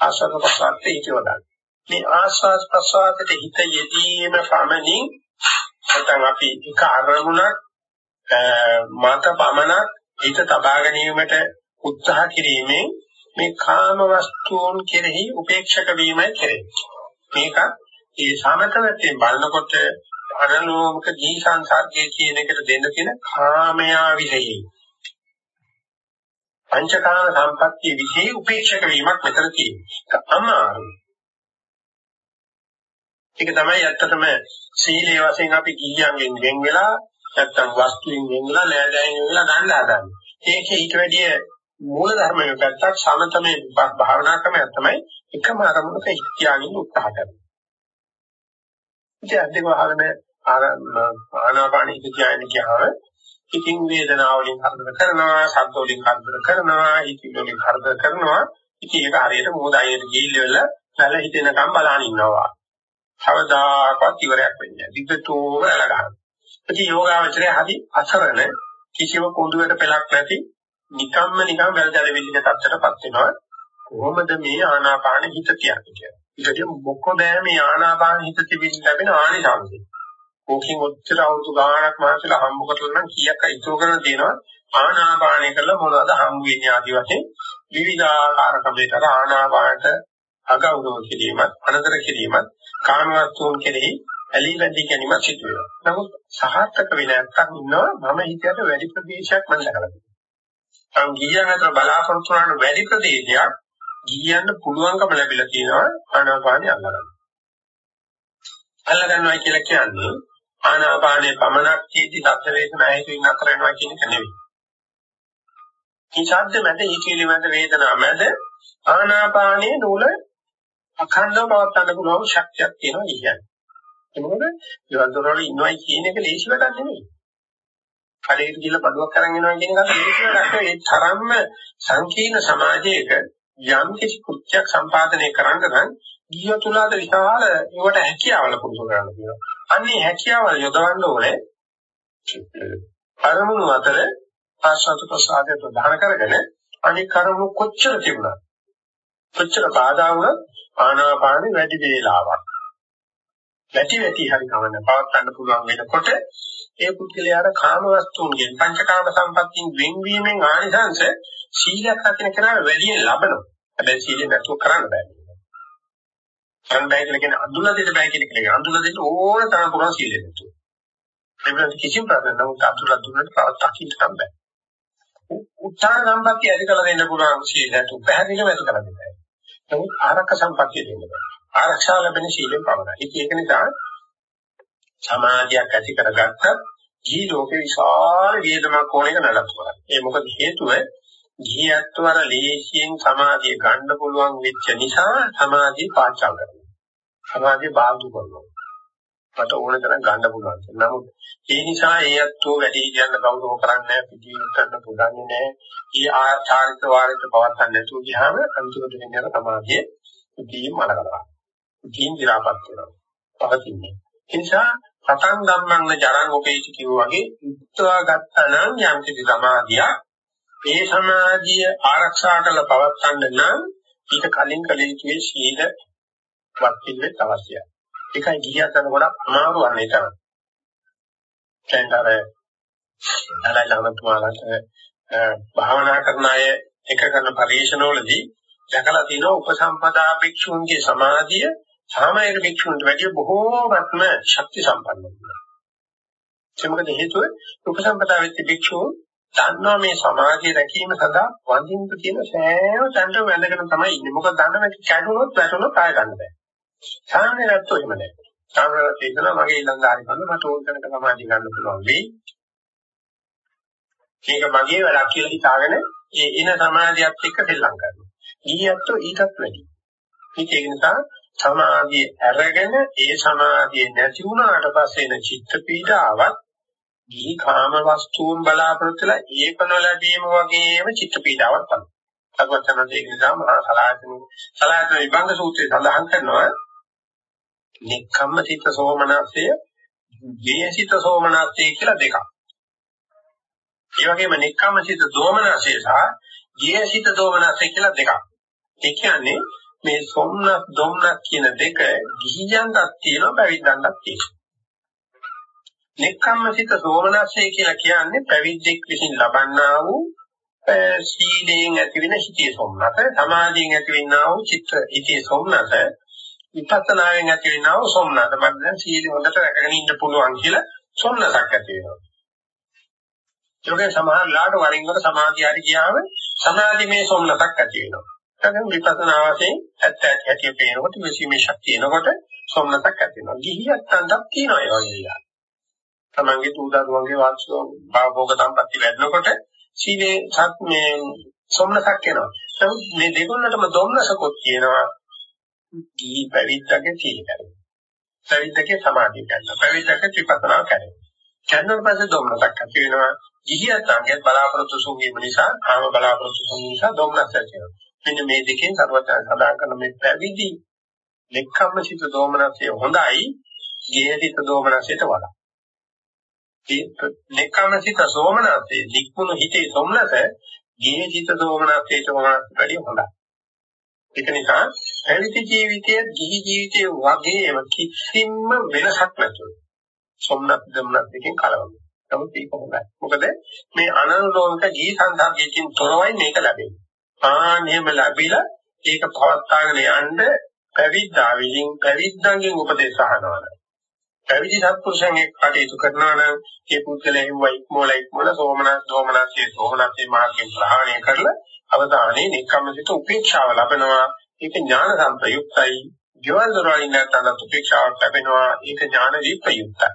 ආස්වාද ප්‍රසආරට ඉතිවදන්. මේ ආස්වාද ප්‍රසආරට හිත යෙදීම පමණින් නැත්නම් අපි එක අරමුණක් මත පමණක් හිත තබා ගැනීමට උත්සාහ කිරීමෙන් මේ කාම වස්තුන් කෙරෙහි උපේක්ෂක වීමයි කෙරෙන්නේ. මේක ඒ සමතනයෙන් බලනකොට අනලෝමක දී සංසර්ගයේ කියන එකට දෙන්න තියෙන කාමයා විහෙයි. පංචකාම සම්පත්තිය විශේෂ උපේක්ෂක වීමක් මෙතන තියෙනවා. අමාරුයි. ඒක තමයි ඇත්තටම සීලයේ වශයෙන් අපි ගිහියන්ගෙන් වෙන් වෙලා නැත්තම් වස්තුවෙන් වෙන් වෙලා නෑදෑයන් වෙන් වෙලා ගන්න හදන්නේ. ඒකේ ඊට වැඩිය මූල ධර්මයේ පැත්තක් සමතමේ භාවනා ක්‍රමයක් තමයි එකම අරමුණක ඉස්තියාගෙන උත්සාහ කරන්නේ. ඉතින් අදක වහගෙන ආනාපාන ඉස්තියාගෙන කියහම ඉතින් වේදනාව වලින් කරදර කරනවා, ශබ්ද වලින් කරදර කරනවා, ඉතින් වලින් කරදර කරනවා. ඉතින් ඒක හරියට මොහොතයියට ගිහිල්ලා නැල හිතෙනකම් බලන් ඉන්නවා. කවදාකවත් ඉවරයක් වෙන්නේ නැහැ. දිගටම අලගහන. ඉතින් යෝගාවචරය හරි අසරණ කිසිම කුඳුවට පළක් නැති නිකම්ම නිකම් වැල්දල විදිහට තත්ත්වයටපත් වෙනවා. කොහොමද මේ ආනාපාන හිත කියන්නේ කියලා. ඊටදී මොකද මේ ආනාපාන හිත තිබින්න ලැබෙන ආනිසංසය. ඕකෙන් ඔච්චර අවුරුදු ගාණක් මාසෙලා හම්බ කරලා නම් කීයක් ඉතුරු කරලා තියෙනවා ආනාපානය කරලා මොනවද හම්බ වෙන්නේ ආදි වශයෙන් විවිධාකාර කමේතර ආනාපානට අගෞරව කිරීමත් අනතර කිරීමත් කාමවත්තුන් කෙරෙහි ඇලී බැඳී ගැනීමත් සිදු වෙනවා. නමුත් සහාර්ථක වෙ නැත්තම් ඉන්නවා මම හිතයට වැඩි ප්‍රදේශයක් මම දැකලා තියෙනවා. සම් ගියන් අතර බලාපොරොත්තු වන වැඩි ප්‍රදේශයක් ගියන්න පුළුවන්කම ලැබිලා තියෙනවා ආනාපානිය අල්ලගන්න. අල්ලගන්නවා කියලා කියන්නේ ආනාපානයේ පමණක් චේති සත්‍ය වේදනා හේතුන් අතර වෙනවා කියන එක නෙවෙයි. මේ ශබ්ද මැද ඊකීලි මැද වේදනා මැද ආනාපානයේ නූල අඛණ්ඩව පවත්වන්න පුළුවන් ශක්තියක් තියෙනවා කියන්නේ. ඒ මොකද ඉවන්තරවල ඉන්නවයි කියන එක ලේසි වැඩක් නෙවෙයි. කඩේට ගිහලා බඩුවක් අරන් එනවා කියන එක ලේසි වැඩක් නෙවෙයි. ඒ තරම්ම සංකීර්ණ සමාජයක යම් කිසි කෘත්‍යයක් සම්පාදනය කරන්න නම් ගිය තුලාද විශාල ඒවට හැකියාවල පුරුදු කරන්න කියනවා. අන්නේ හැකියාවල යොදවන්න ඕනේ අරමුණු අතර ආශාත ප්‍රසාදයට ප්‍රධාන කරගෙන අනික් කරුණු කොච්චර තිබුණා කොච්චර බාධා වුණත් ආනාපානෙ වැඩි වේලාවක් වැටි වැටි හරි කවන්න පවත් ගන්න පුළුවන් වෙනකොට ඒ පුද්ගලයාට කාම වස්තුන්ගෙන් පංචකාම සම්පත්තියෙන් වෙන්වීමෙන් ආනිසංශ සීලයක් රකින්න කෙනාට වැඩියෙන් ලබනවා. හැබැයි සීලෙ නැතුව කරන්න බෑ. කරන්න බෑ කියලා කියන්නේ අඳුනලා දෙන්න බෑ කියන එක නෙවෙයි. අඳුනලා දෙන්න ඕන තරම් පුළුවන් සීලෙ නැතුව. ඒකට කිසිම ප්‍රශ්නයක් නමුත් අඳුනලා දුන්නට තවත් දකින්න කම් බෑ. උත්සාහ සම්පත්තිය ඇති කළ දෙන්න පුළුවන් සීලයට උපහැදිනව ඇති කළ දෙන්න. නමුත් ආරක්ෂ සම්පත්තිය දෙන්න බෑ. ආරක්ෂා ලැබෙන සීලෙන් පමණයි. ඒක නිසා සමාධියක් ඇති කරගත්තත් ජී ලෝකේ විශාල වේදමක් ඕන එක නඩත්තු කරන්නේ. ඒ මොකද හේතුව ගියත්වර ලේසියෙන් සමාධිය ගන්න පුළුවන් වෙච්ච නිසා සමාධිය පාචල් කරනවා. සමාධිය බාධු කරනවා. මට ඕන තරම් ගන්න පුළුවන්. නමුත් ඒ නිසා ඒ අත්ෝ වැඩි කියන්න කවුරු කරන්නේ පිටින් කරන්න පුදන්නේ නැහැ. ඊ ආචාරිත වාරිත පවත්තන්න නැතුව ගියාම අන්තිමට වෙන සමාධිය ඉදීම මලකරනවා. ඉදීම දිලාපත් වෙනවා. පවතින්නේ. ඒ නිසා පතං ධම්මං ජරං උපේති කිව්වා වගේ උත්වා ගත්තා නම් යම් කිසි සමාධියක් ඒ සමාධිය ආරක්ෂා කරලා පවත්වන්න නම් ඊට කලින් කල යුතුයි සීල වත්පිළිවෙත් අවශ්‍යයි. ඒකයි ගිහියන් කරන ගොඩක් අමාරු වන්නේ තමයි. දැන් අර අලයිලමතුමාලට භාවනා කරන අය එක කරන පරිශනවලදී දැකලා තියෙනවා උපසම්පදා භික්ෂුන්ගේ සමාධිය සාමාන්‍ය භික්ෂුන්ට වැඩිය බොහෝමත්ම ශක්ති සම්පන්නයි. ඒ මොකද හේතුව උපසම්පදා වෙච්ච භික්ෂුව දන්නවා මේ සමාධිය රැකීම සඳහා වඳින්න තියෙන සෑම තැනම වැඳගෙන තමයි ඉන්නේ. මොකද දන්න මේක කැඩුනොත් වැටුනොත් ආය ගන්න බෑ. සාමාන්‍ය නැත්තෝ එහෙම නැහැ. සාමාන්‍ය තේනවා මගේ ඊළඟාරි කරන මට ඕන කෙනක සමාධිය ගන්න පුළුවන් වෙයි. මේක මගේ වැඩක් කියලා හිතාගෙන ඒ එන සමාධියත් එක්ක දෙල්ලම් කරනවා. ඊයත්ෝ ඊටත් වැඩි. ඒක නිසා සමාධිය අරගෙන ඒ සමාධිය නැති වුණාට පස්සේ එන චිත්ත පීඩාවත් ගිහි කාම වස්තුන් බලාපොරොත්තුලා ඒක නොලැබීම වගේම චිත්ත පීඩාවක් තමයි. සර්වඥාන්සේ ඒක නිසා මහා සලායතන සලායතන විභංග සූත්‍රයේ සඳහන් කරනවා නික්කම්ම සිත සෝමනස්සය ජීයසිත සෝමනස්සය කියලා දෙකක්. ඒ වගේම නික්කම්ම සිත දෝමනස්සය සහ ජීයසිත දෝමනස්සය කියලා දෙකක්. ඒ කියන්නේ මේ සොම්නස් දොම්නස් කියන දෙක ගිහියන්ටත් තියෙනවා පැවිද්දන්ටත් තියෙනවා. නෙක්ඛම්මසිත සෝමනස්සේ කියලා කියන්නේ පැවිද්දෙක් විසින් ලබන්නා වූ සීලයෙන් ඇතිවෙන හිතේ සොම්නස, සමාධියෙන් ඇතිවෙනා වූ චිත්ත හිතේ සොම්නස, විපස්සනාවෙන් ඇතිවෙනා වූ සොම්නස. මම දැන් සීලෙ හොඳට රැකගෙන ඉන්න පුළුවන් කියලා සොම්නසක් ඇති වෙනවා. ඒකේ සමහර ලාට වරින් වර සමාධිය හරි ගියාම සමාධිමේ සොම්නසක් ඇති වෙනවා. ඒකෙන් විපස්සනා වශයෙන් ඇත්ත ඇති හැටි පේනකොට විසීමේ ශක්තිය එනකොට සොම්නසක් ඇති වෙනවා. ගිහියත් අන්දක් තියෙනවා ඒ වගේ. තමන්ගේ දූදරුවන්ගේ වාස්තුව භාවෝග සම්පatti වැඩනකොට සීලේ සත් මේ සොම්නසක් එනවා. නමුත් මේ දෙකොල්ලටම දොම්නසකොත් කියනවා දී පැවිද්දගේ සීල කරනවා. පැවිද්දගේ සමාධිය කරනවා. පැවිද්දගේ ත්‍රිපතනාව කරනවා. කරනකොට පස්සේ දොම්නසක් ඇති වෙනවා. ගිහියත් අංගයත් බලාපොරොත්තු සුන්වීම නිසා ආම බලාපොරොත්තු සුන්වීම නිසා දොම්නස් ඇති වෙනවා. මෙන්න මේ දෙකෙන් සර්වඥයන් සඳහන් කරන මේ පැවිදි ලෙක්කම්ම සිත දෝමනසේ හොඳයි ගේහිත දෝමනසේට වඩා. නෙක්ඛම්මසිත සෝමනස්සේ දික්කුණු හිතේ සොම්නස ගේහිත සෝමනස්සේට වැඩි හොඳයි. ඒක නිසා පැවිදි ජීවිතයේ ගිහි ජීවිතයේ වගේම කිසිම වෙනසක් නැතුව සොම්නස් දෙම්නස් දෙකෙන් කලවම්. නමුත් ඒක හොඳයි. මොකද මේ අනනුලෝමික ජී සංසර්ගයෙන් තොරවයි මේක ලැබෙන්නේ. ආනෙම ලැබිලා ඒක පවත්වාගෙන යන්න පැවිද්දා විසින් පැවිද්දන්ගෙන් උපදේශ අහනවා. පැවිදි සත්පුරුෂයන් එක්ක කටයුතු කරනවා නම් ඒ පුද්ගලයා හිවයි ඉක්මෝල ඉක්මෝල සෝමනස් දෝමනස්යේ සෝමනස්යේ මාර්ගයෙන් ප්‍රහාණය කරලා අවදානේ නිකම්මිත උපේක්ෂාව ලබනවා. ඒක ඥාන සම්ප්‍රයුක්තයි. ජීවන දරවලින් නැත්නම් උපේක්ෂාවක් ලැබෙනවා. ඒක ඥාන විප්‍රයුක්තයි.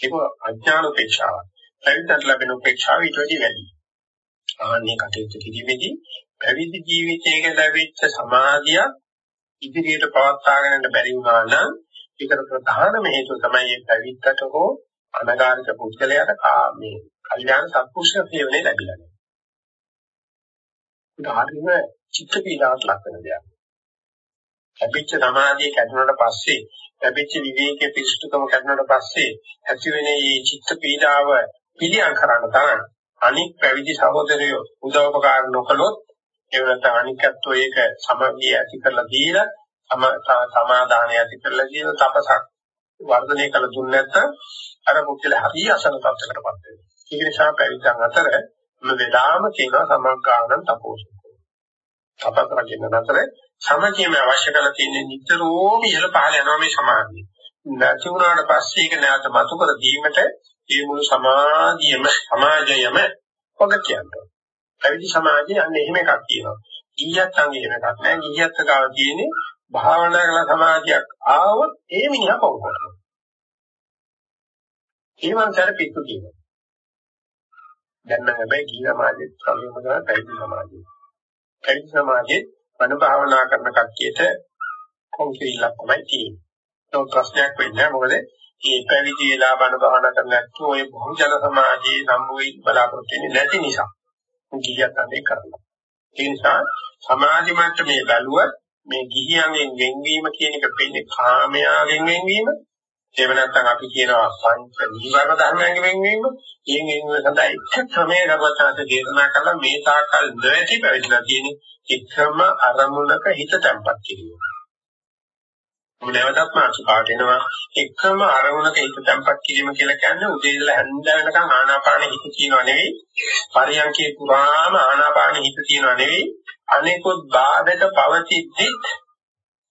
ඒක අඥාන උපේක්ෂාවක්. පැවිද්දට ලැබෙන උපේක්ෂාව ඊට වඩා වැඩි. ආන්නේ කටයුතු කිරීමේදී පැවිදි ජීවිතයක ලැබිච්ච සමාධිය ඉදිරියට පවත්වාගෙන යන්න බැරි වුණා නම් ඒකට ප්‍රධානම හේතුව තමයි මේ පැවිද්දට හෝ අනගාരിക පුද්ගලයාට මේ කල්යාණ සත්පුරුෂ සේවනයේ ලැබිලා නැහැ. උදාහරණයක් චිත්ත පීඩාවක් ලක් වෙන දෙයක්. ලැබිච්ච සමාධිය කැඩුනට පස්සේ ලැබිච්ච විවේකයේ පිරිසුදුකම කැඩුනට පස්සේ ඇති වෙන මේ චිත්ත පීඩාව පිළියම් කරන්න තමයි අනික් පැවිදි සහෝදරයෝ උදව්පකාර නොකළොත් ඒ වෙනත අනික්ත්වෝ ඒක සමගිය ඇති කරලා දීලා සම සමාදානය ඇති කරලා කියන තපසක් වර්ධනය කළ දුන්නේ නැත්නම් අර මුක්කල හරිය අසන තත්ත්වයකටපත් වෙනවා. ඒක නිසා පැවිද්දන් අතර මේ වෙලාම කියනවා සමග්ගාණන් තපෝසු. තපස් රකින්න අතර සමගියම අවශ්‍ය කරලා තියෙන නිතරම ඉහළ පහළ යනවා මේ සමාධිය. නැති වුණාට පස්සේ ඒක නැවත මතු කර දීමට මේ මුළු සමාධියම සමාජයම වග කියනවා. පැවිදි සමාජයේ අන්න එහෙම එකක් කියනවා. ගියත් අංගෙ එහෙම එකක් නෑ. ගියත් ගාව තියෙන්නේ භාවනා කරන සමාධියක් ආවොත් ඒ මිනිහා පවු කරනවා. ඒ වන්සර පිටු කියනවා. දැන් නම් හැබැයි ගිහි සමාජයේ සම්මත කරන පැවිදි සමාජයේ. පැවිදි සමාජයේ මන භාවනා කරන කට්ටියට කොන්කිරිල්ලක් තමයි තියෙන්නේ. ඒක ප්‍රශ්නයක් වෙන්නේ මොකද මේ පැවිදි වෙලා බණ භාවනා කරන නැත්නම් ඔය බහුජන සමාජයේ සම්මුයි බලාපොරොත්තු වෙන්නේ නැති නිසා. ගිහියත් අනේ කරනවා. ඒ නිසා සමාධි මට්ටමේ බැලුවත් මේ ගිහියන්ගෙන් වෙන්වීම කියන එක වෙන්නේ කාමයාගෙන් වෙන්වීම. එහෙම නැත්නම් අපි කියනවා පංච නීවරණ ධර්මයෙන් වෙන්වීම. ඊයෙන් වෙන්වීම සඳහා එක ක්‍රමයේ රබතට දේශනා කළා මේ තාකල් නොඇති පැවිදිලා තියෙන එකම අරමුණක හිත තැම්පත් කිරීම. මොනවදත් මාතෘකාට එනවා එකම අරමුණක හිත තැම්පත් කිරීම කියලා කියන්නේ උදේ ඉඳලා හැන්ද වෙනකන් ආනාපාන හිත තියනවා නෙවෙයි පරියන්කේ පුරාම ආනාපාන හිත තියනවා නෙවෙයි අනිකුත් බාධක පවතිද්දිත්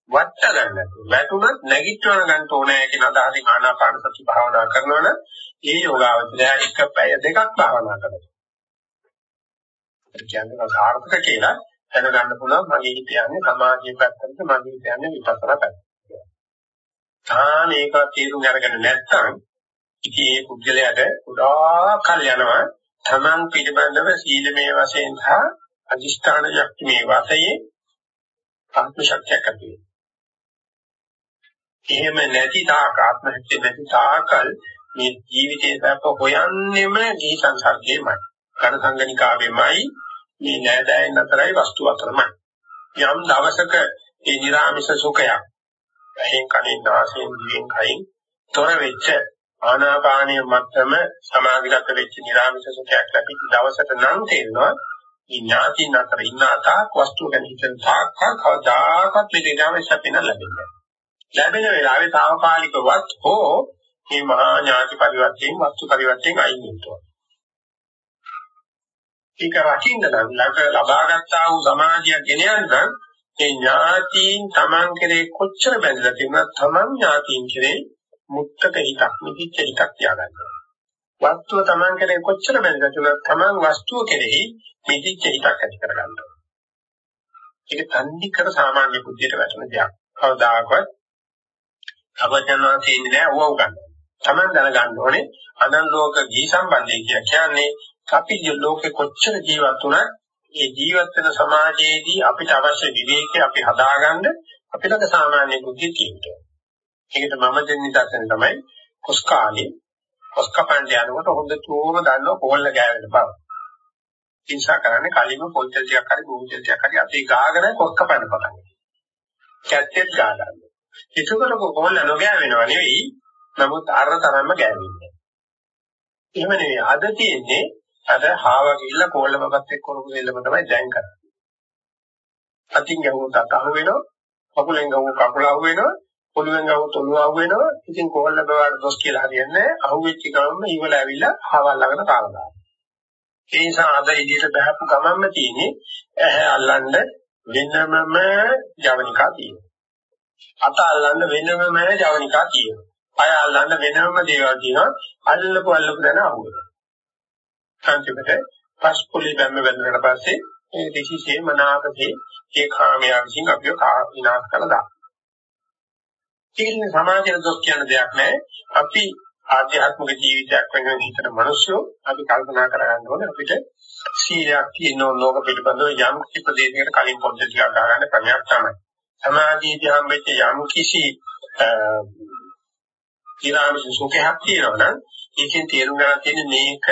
වට ගන්න. වැටුණත් නැගිටවන ගන්න ඕනේ කියන අදහසින් ආනාපාන සති භාවනා කරනවනම් ඒ යෝගාවචරය එක පැය දෙකක් භාවනා කරනවා. ඒ කියන්නේ සාර්ථක කියලා දැනගන්න පුළුවන් මගේ හිත යන්නේ සමාධිය පැත්තට මගේ හිත යන්නේ විපස්සනා පැත්තට. තාම ඒක තේරුම් අරගෙන නැත්නම් ඉතින් මේ පුද්ගලයාට ගොඩාක් කල් යනවා තමන් පිළිබඳව සීලමය වශයෙන් සහ අදිෂ්ඨාන ශක්ති මේ වශයෙන් ආත්ම ශක්තියක් ඇති වෙනවා. එහෙම නැති තාක ආත්ම ශක්තිය නැති තාකල් මේ ජීවිතේ සැප හොයන්නෙම දී සංසර්ගයමයි. කන සංගණිකාවෙමයි මේ නෑදෑයන් අතරයි වස්තු අතරමයි. යම් දවසක ඒ නිර්ආමිෂ සුඛයක් ඇහෙන් කනින් නාසයෙන් දිවෙන් කයින් තොර වෙච්ච ආනාපානිය මත්තම සමාධිගත වෙච්ච නිර්ආමිෂ සුඛයක් ලැබිච්ච දවසට නම් තේරෙනවා ඥාතින් අතර ඉන්න අතාක් වස්තු ගැන හිතන තාක් කවදාකවත් මේ දේනාවේ සැපෙන ලැබෙන්නේ ලැබෙන වෙලාවේ తాවකාලිකවත් හෝ මේ මහා ඥාති පරිවර්තයෙන් වස්තු පරිවර්තයෙන් අයින් වෙනවා. ඒක රකින්න නම් ලබාගත්තා වූ සමාධිය ගෙන යන්න ඒ ඥාතීන් Taman කෙරේ කොච්චර බැඳලා තිබුණත් Taman ඥාතීන් කෙරේ මුත්තක හිතක් නිදිච්ච හිතක් තියාගන්නවා. වස්තුව Taman කෙරේ කොච්චර බැඳලා තිබුණත් Taman වස්තුව කෙරෙහි නිදිච්ච හිතක් ඇති කරගන්නවා. ඒක තන්දි කර සාමාන්‍ය බුද්ධියට වැටෙන දෙයක්. කවදාකවත් අවඥාන්සේ ඉන්නේ නැහැ වව ගන්න. Taman දැනගන්න ඕනේ අනන් ලෝක ජී සම්බන්ධය කියන්නේ අපි ලෝකේ කොච්චර ජීවත් වුණත් ඒ ජීවත් වෙන සමාජයේදී අපිට අවශ්‍ය විවේකී අපි හදාගන්න අපිට සාමාන්‍ය බුද්ධිය තියෙනවා. ඒකට මම දෙන්න ඉස්සෙන් තමයි කොස්කාලේ කොස්කපන්ඩ යනකොට හොඳටම දන්නව කොල්ල ගෑවෙන බව. ඉන්සා කරන්නේ කලින්ම පොල් තෙල් ටිකක් හරි ගෝල් තෙල් ටිකක් හරි අතේ ගාගෙන කොස්කපන්ඩ පටන් ගන්නවා. කැත්තෙත් ගා ගන්නවා. ඒකවල කොල්ල නොගෑවෙනව නෙවෙයි නමුත් අර තරම්ම ගෑවෙන්නේ. එහෙම නෙවෙයි අද තියෙන්නේ අර හාව ගිහිල්ලා කොල්ලමකට එක්ක කරපු දෙල්ලම තමයි දැන් කරන්නේ. අතින් ගහුවොත් අත අහු වෙනවා, කකුලෙන් ගහුවොත් කකුල අහු වෙනවා, පොළුවෙන් ගහුවොත් ඔළුව අහු වෙනවා. ඉතින් කොල්ල බවට දොස් කියලා හරියන්නේ නැහැ. අහුවෙච්ච ගමන්ම ඊවල ඇවිල්ලා හාවල් ළඟට තාවදානවා. ඒ නිසා අද එළියට බහපු ගමන්ම තියෙන්නේ ඇහැ අල්ලන්න වෙනමම ජවනිකා තියෙනවා. අත අල්ලන්න වෙනමම ජවනිකා තියෙනවා. අය අල්ලන්න වෙනම දේවල් තියෙනවා. අල්ලපු අල්ලපු දැන අහුවෙනවා. අන්තිමට පස්පොලි බැම්ම වැදුනට පස්සේ ඒ දෙසිසේ මනාපසේ ඒ කාමයා විසින් අපිව විනාශ කළා දානවා. ඒකනේ සමාජයේ දොස් කියන දෙයක් නැහැ. අපි ආධ්‍යාත්මික ජීවිතයක් වෙන හිතන මිනිස්සු අපි කල්පනා කරගන්න ඕනේ අපිට සීලයක් තියෙන ලෝක පිළිබඳව යම් කිසි ප්‍රදේශයකට කලින් පොඩ්ඩක් ටිකක් ගන්න ක්‍රමයක් තමයි. සමාධියදී හම්බෙච්ච යම් කිසි ඊළාම සුඛයක් තියෙනවා නම් ඒකෙන් තේරුම් ගන්න තියෙන්නේ මේක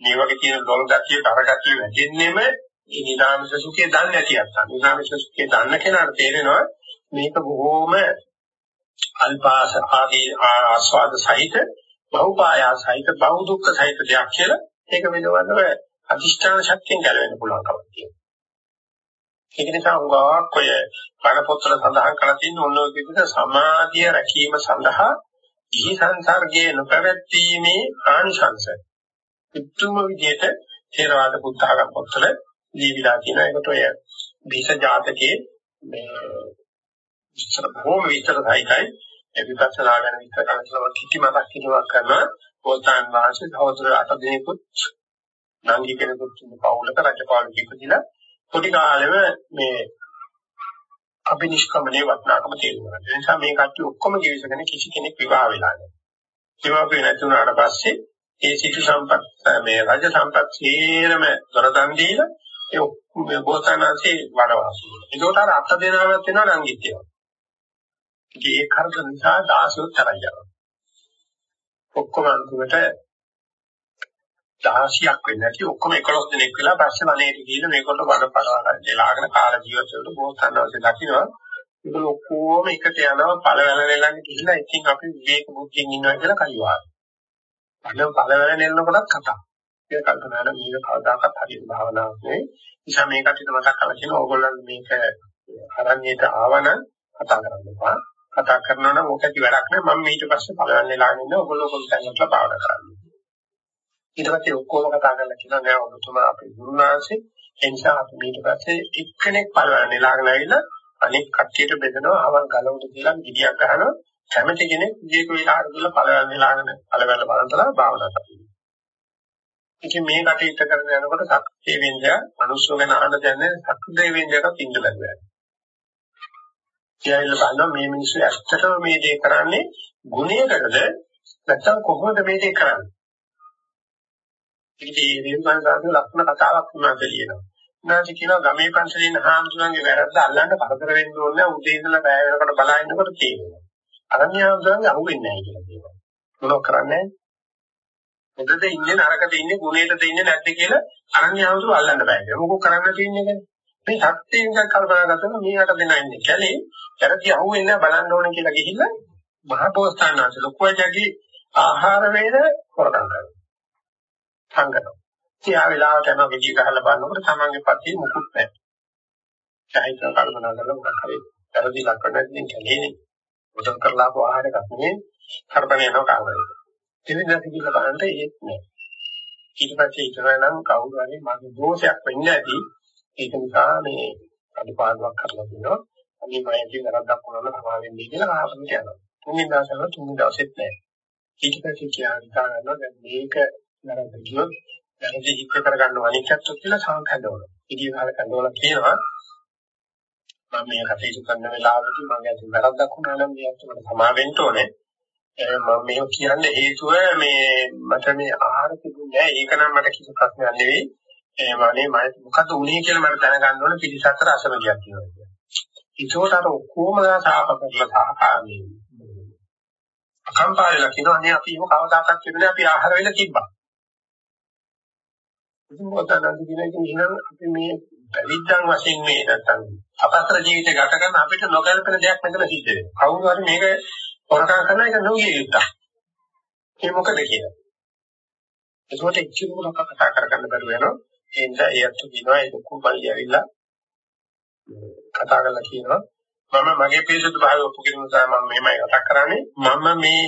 මේ වගේ තියෙන දොල් ගැතිය, තර ගැතිය වැඩිෙන්නෙම මේ නිරාමිෂ සුඛය දන්නේ නැති අත්තා. නිරාමිෂ සුඛය දන්න කෙනාට තේරෙනවා මේක බොහෝම අල්පාස ආදී ආස්වාද සහිත බහුපායා සහිත බහු දුක්ඛ සහිත දෙයක් කියලා ඒක වෙනවනව අධිෂ්ඨාන ශක්තියෙන් ගැලවෙන්න පුළුවන් කමක් තියෙනවා. ඒක නිසා උගාවක් ඔය බණ පොත්වල සඳහන් කරලා තියෙන ඔන්න ඔය විදිහට සමාධිය රැකීම සඳහා ජී සංසර්ගයේ නොපැවැත්ීමේ ආනිසංස. උතුම් විදිහට ථේරවාද බුද්ධ ආගම පොත්වල දීවිලා කියන එකට ඔය බීස ජාතකයේ මේ විස්තර බොහොම විස්තර සහිතයි ඒ විපස්සනා ගැන විස්තර කරලා කිටි මතක් කිරීමක් කරනවා පොතන් වාසේ තවදුර අට දිනකුත් නංගි කෙනෙකුත් ඉන්න පවුලක රජපාලු කිපදිලා පොඩි කාලෙම මේ අභිනිෂ්ක්‍මණයේ වටිනාකම තේරුම් ගන්න. ඒ නිසා මේ කට්ටිය ඔක්කොම ජීවිතගෙන කිසි කෙනෙක් විවාහ වෙලා නැහැ. විවාහ වෙ නැති වුණාට පස්සේ ඒ සිටු සම්පත් මේ රජ සම්පත් සියරම දරදන් දීලා ඒ මේ බෝසතාණන්සේ වඩවාසු. ඒකට අර අට දෙනාවක් වෙනවා නංගිත් ඒවා. ඒ කරද නිසා 16 තරයි යනවා. ඔක්කොම අන්තිමට 16ක් වෙන්නේ නැති ඔක්කොම 11 දෙනෙක් වෙලා පස්සේ වනයේට ගිහින් මේකට වඩ පරවා ගන්න. දෙලාගෙන කාල ජීවත් වලට බෝසතාණන්සේ දකින්නවා. ඒක ඔක්කොම එකට යනවා පළවැල නෙලන්නේ කියලා ඉතින් අපි විවේක බුද්ධියෙන් ඉන්නවා කියලා කයිවා. අන්න පළවැල නෙලනකොටත් කතා. ඒක කල්පනා කරන මේක කවදාකවත් හරියට භාවනාවක් නෙවෙයි. නිසා මේකට මතක් කරලා කියන ඕගොල්ලන් මේක අරණ්‍යයට ආවනම් කතා කරන්න එපා. කතා කරනවා නම් ඕක ඇති වැඩක් නෑ මම ඊට පස්සේ බලන්න ලාගෙන ඉන්න ඔයගොල්ලෝ කොල්ලන්ට භාවනා කරන්න. ඊට පස්සේ ඔක්කොම කතා කරලා කියනවා නෑ ඔබතුමා අපේ ගුරුනාංශේ ඒ නිසා අපි ඊට පස්සේ එක්කෙනෙක් බලන්න ලාගෙන ඇවිල්ලා අනෙක් කට්ටියට බෙදනවා අවල් ගලවුද කියලා ගිඩියක් ගහනවා කැමති කෙනෙක් ජීක වේලාවට කියලා පළවැල් ලාගෙන පළවැල් බලන්තලා භාවනා කරනවා. ඉතින් මේ කටයුත්ත කරන යනකොට සක්‍රිය වෙන්දයා මනුස්සය ගැන අහන්න දැනන්නේ සක්‍රිය වෙන්දයාට පින්න ලැබුවා. කියලා බලනවා මේ මිනිස්සු ඇත්තටම මේ දේ කරන්නේ ගුණයකටද නැත්නම් කොහොමද මේ දේ කරන්නේ ඉතින් මේ නිර්මාණ ලක්ෂණ කතාවක් වුණාද කියනවා නැති කියනවා ගමේ පන්සලේ ඉන්න හාමුදුරන්ගේ වැරද්ද අල්ලන්න කරදර වෙන්න ඕනේ උදේ ඉඳලා බය වෙනකොට බලා ඉන්නකොට තේරෙනවා අරණ්‍ය හාමුදුරන්ගේ අහුවෙන්නේ නැහැ කියලා කියනවා මොනව කරන්නේ මොකද ඉන්නේ නරකද ඉන්නේ ගුණයටද ඉන්නේ නැද්ද කියලා අරණ්‍ය හාමුදුරුවෝ අල්ලන්න බෑ මොකෝ කරන්න තියෙන්නේ මේ සත්‍යයෙන් කල්පනා කරලා මේකට දෙන ඉන්නේ කැලේ වැරදි අහුවෙන්නේ බලන්න ඕනේ කියලා ගිහිල්ලා මහ පොස්තානාංශ ලොකුවජගේ ආහාර වේද හොරකම් කරනවා. සංගතව. තියා වෙලාවට යන විදිහ ගහලා බලනකොට තමන්ගේ පතිය මුකුත් නැහැ. සාහිත්‍ය කල්පනා කරලා මොකක් හරි වැරදි ලක්ෂණකින් කැලේනේ. උදම් කරලා ආපු ආහාරයක් නෙමෙයි කරපණ යනවා කාමරේ. ඉතින් කියලා බලන්න ඒත් නෑ. ඊට පස්සේ ඉතන නම් කවුරු හරි මගේ දෝෂයක් වෙන්නේ නැති ඒක නිසා මේ අඩපාඩුවක් කරලා දෙනවා. අනේ මම ඉතින් වැරද්දක් වුණා නම් සමා වෙන්නේ කියලා ආපහු යනවා. තුන්වෙනි දවසේම තුන්වෙනි දවසෙත් නෑ. ඊට පස්සේ කියන්නේ හිතා ගන්නවා දැන් මේක වැරද්ද කියොත් වැරදි හිත කරගන්න අනිකත් කියලා සංකල්පවල. ඉතින් කාලේ කන්දවල කියනවා මම මේ කටයුතු කරන වෙලාවදී මම ඇති වැරද්දක් වුණා නම් මේ අතට සමා වෙන්න ඕනේ. මම මේක කියන්නේ හේතුව මේ මට මේ ආහාර තිබුණේ නැහැ. ඒක නම් මට කිසි ප්‍රශ්නයක් නෙවෙයි. ඒ වගේ මම මොකද උනේ කියලා මට දැනගන්න ඕනේ පිළිසතර අසමගියක් තියෙනවා. ඒකෝට අර ඔක්කොම සාප කරලා සාහාමී අකම්පාරලා කියනවා නේ අපි එහෙම කවදාකවත් කියන්නේ අපි ආහාර වෙලා තිබ්බා. ඉතින් මොකටද කියන එක නිකන් අපි මේ පැවිද්දන් වශයෙන් මේ නැත්තම් අපතර ජීවිතය ගත කරන අපිට නොගැලපෙන දෙයක් මෙතන සිද්ධ වෙනවා. කවුරු හරි මේක හොරකම් කරන එක නොවිය යුත්තක්. ඒ මොකද කියලා. ඒකට එක්කිනුරක් කතා කරගන්න බැරුව යනවා. ඒ නිසා ඒ අතු දිනවා ඒ දුක්ඛ බලය ඇවිල්ලා කතා කරලා කියනවා මම මගේ පිරිසුදු භාවය ඔප්පු කිරීම නිසා මම මෙහෙමයි කතා කරන්නේ මම මේ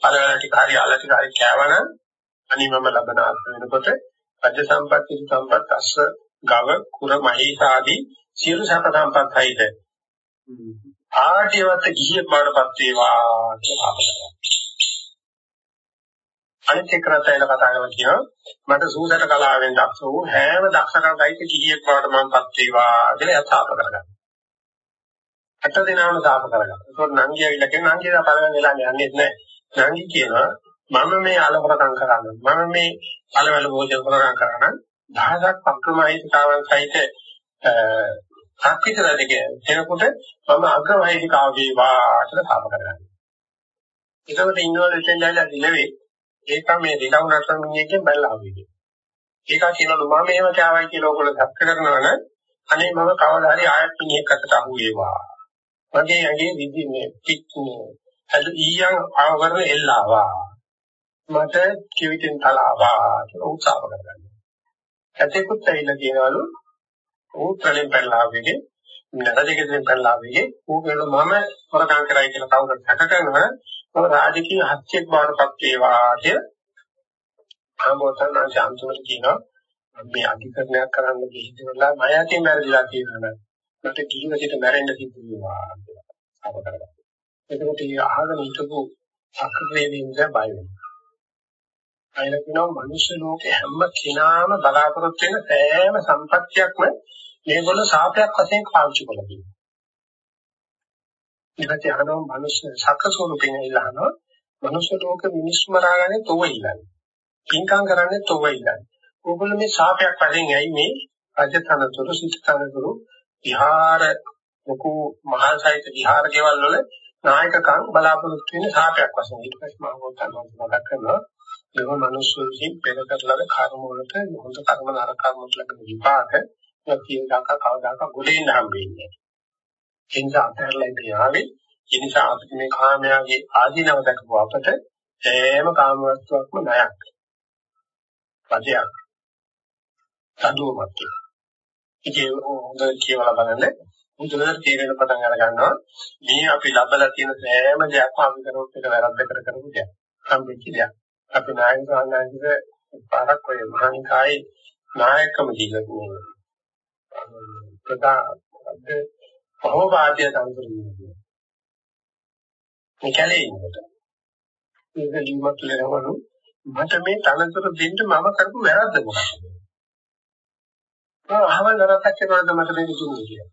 පළවෙනි ටික හරි අල්ල ටික හරි කෑවනම් අනි මම ලබන ආත්ම වෙනකොට රජ සම්පත්ති සම්පත් අස්ස ගව කුර මහීස ආදී සියලු සම්පත සම්පත් හයිද ආටියවත් ගිහියෙක් බවටපත් වේවා කියලා අපලනවා. අනිත් එක්කනතයිල කතා කරලා කියනවා මට සූදට කලාවෙන් දක්ෂ වූ හැම දක්ෂකමයික ගිහියෙක් බවට මමපත් වේවා කියලා යථාප කරගන්නවා. අට දිනාම දාප කරගන්නවා. ඒකෝ නංගි ඇවිල්ලා කියන නංගිලා පළවෙනි වෙලා යන්නේ නැහැ. නංගි කියනවා මම මේ අලවරකම් කරන්නේ. මම මේ අලවල භෝජන කරගන්න කරන දහසක් අක්‍රමයිතාවන් සහිත අක්විතරදක කෙනෙකුට මම අග්‍රවහිකාව වේවා කියලා සාප කරගන්නවා. ඒකකට ඉන්නවල දෙන්නයිලා දිලවේ ඒක මේ දිලව් නටන මිනිහකින් බැලලා ආවේ. ඒක කියනලු මම මේව කාවයි කියලා ඔයගොල්ලෝ සත්‍ය කරනවා නම් අනේ මම කවදා හරි ආයෙත් මිනිහෙක්කට අහු වේවා. මගේ ඇඟේ විදි මේ පිටුනේ අද ඊයන් ආවරණ එල්ලාවා. මට කිවිතෙන් තලාවා කියලා උත්සාහ කරගන්නවා. ඇතෙකුත් ඇවිල්ලා කියනවලු ඌත්‍රලෙන් පැනලාවෙගේ නරජකෙන් පැනලාවෙගේ ඌ කියන මම හොරකම් කරයි කියලා කවුරුත් හැක කරනවා මම රාජකීය හත්‍යක් බාරපත් වේවා කියලා ආමෝතන අන්තිමට කියනවා මේ අධිකරණයක් කරන්න ගිහිල්ලා මම යටින් මැරදිලා කියනවා මට ජීවිතේට මැරෙන්න සිද්ධ වෙනවා කියලා අප කරගන්න. එතකොට මේ අහගෙන හිටපු අක්‍රේ වින්ද බය වෙනවා. අයිල කියනවා මනුෂ්‍ය ලෝකේ හැම කෙනාම බලාපොරොත්තු වෙන සෑම සම්පත්තියක්ම මේගොල්ලෝ සාපයක් වශයෙන් පාවිච්චි කරලා තියෙනවා. ඊට අහනවා මනුෂ්‍ය සක්කසෝරුපින් ඉල්ලනවා මනුෂ්‍ය ලෝක මිනිස්සු මරාගන්නේ තොව ඉල්ලන්නේ. පින්කම් කරන්නේ තොව ඉල්ලන්නේ. ඕගොල්ලෝ මේ සාපයක් වශයෙන් ඇයි මේ රජතනතුරු සිතතනතුරු විහාර ලොකු මහල් සහිත විහාර ගෙවල් වල නායකකම් බලාපොරොත්තු වෙන සාපයක් වශයෙන් ඊට පස්සේ මම ගොතනවා මතක් කරනවා මේව මිනිස්සු විසින් පෙර කරලා කර්ම වලට හොඳ කර්ම නරක කර්ම වලට ලැබෙන විපාක කියන දාක කවදාක ගොඩේන්න හම්බෙන්නේ. ඒ නිසා අතහැරලා ඉන්නේ ආවේ ඒ නිසා අපිට මේ කාමයාගේ ආධිනව දක්ව අපට හැම කාම වස්තුවක්ම ණයක්. පදයක්. සතුවමත්. ඉතින් හොඳට කියවලා බලන්න මුදුනට තේරෙන පටන් අර ගන්නවා මේ අපි ලබලා තියෙන සෑම දෙයක්ම අපි කරොත් එක වැරද්ද කර කරපු දෙයක්. සම්පූර්ණ දෙයක්. අපි නායක සාමාජික පාරක් ඔය මහානිකායේ නායකම දීලා තියෙනවා. ප්‍රධාන බහෝපාද්‍ය සංකල්පය. මේ කැලේ ඉන්නකොට. මේක ලියුමක් කියනවලු මට මේ තනතුර දෙන්න මම කරපු වැරද්ද මොකක්ද? ආ අහවල් නරකක් කරනවද මට මේක දුන්නේ කියලා.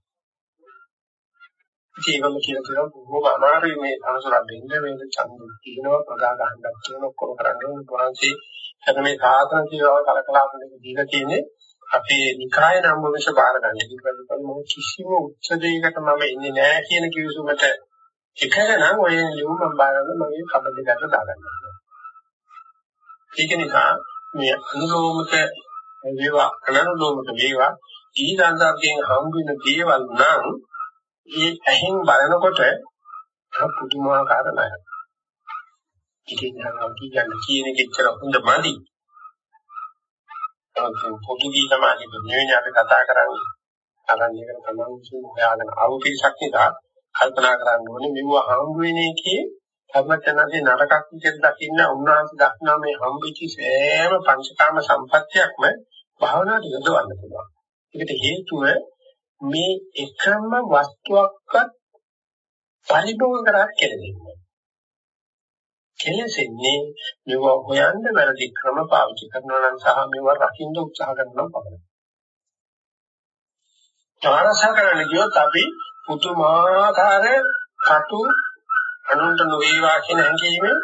ඒකම කියලා කියනවා බොහොම අමාරුයි මේ තනතුර දෙන්න මේක ඡන්ද කියනවා ප්‍රදා ගහන්නත් කියන ඔක්කොම කරන්න ඕනේ. වහන්සේ හැම මේ සාසන කියනවා කලකලාපන දීලා තියෙන්නේ අපේ නිකාය නම් වශ බාර ගන්න. ඒකවල මොන කිසිම උත්සදයකට මම ඉන්නේ නැහැ කියන කිවිසුමට එකකනම් ඔය ලියුම මම බාරගෙන මගේ කබඩ දෙකට දාගන්නවා. ඒක නිසා මේ අනුලෝමක වේවා අනුලෝමක වේවා ඊ සංසාරයෙන් හම්බ වෙන දේවල් නම් ඒ ඇහෙන් බලනකොට පුදුමාකාර නෑ. ඉතින් නම් කියන්නේ කියන එක එච්චර හොඳ මදි. පොදුගී සමාජෙ මෙවෙනි අපි කතා කරන්නේ අරන් එකට තමයි විශ්ව හොයාගෙන ආව පිරිසක් නිසා කල්පනා කරන්න ඕනේ මෙව හම්බ වෙන එකේ සර්වඥාදී නරකක් විදිහට දකින්න උන්වහන්සේ දක්නා මේ හම්බෙච්ච සෑම පංචකාම සම්පත්තියක්ම භාවනාවට යොදවන්න පුළුවන්. ඒකට හේතුව මේ එකම වස්තුවක්වත් පරිභෝග කරා කෙරෙන්නේ. කෙලෙසෙන්නේ මෙව හොයන්න වැරදි ක්‍රම පාවිච්චි කරනවා නම් සහ මෙව රකින්න උත්සාහ කරනවා පමණයි. තරසහ කරන්න ගියොත් අපි පුදුමාකාර කටු අනුන්ට නොවේවා කියන හැඟීමෙන්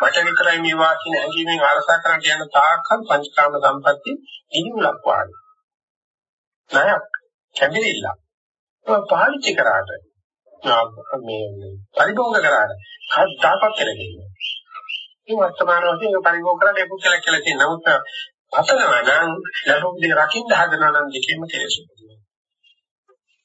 මට විතරයි මේවා කියන හැඟීමෙන් ආරසා කරන්න යන තාක්කල් පංචකාම සම්පatti ඉනිමුලක් වාගේ. ණයක් කැඹිරිල්ල. පාවිච්චි කරාට මේ පරිභෝග කරාට හදාපත් කරගන්න. මේ වර්තමාන වශයෙන් පරිභෝග කරලා ඒක කියලා කියලා තියෙන නමුත් අතනවා නම් ලැබුම් දෙක රකින්න හදනවා නම් දෙකෙම කෙලෙසු.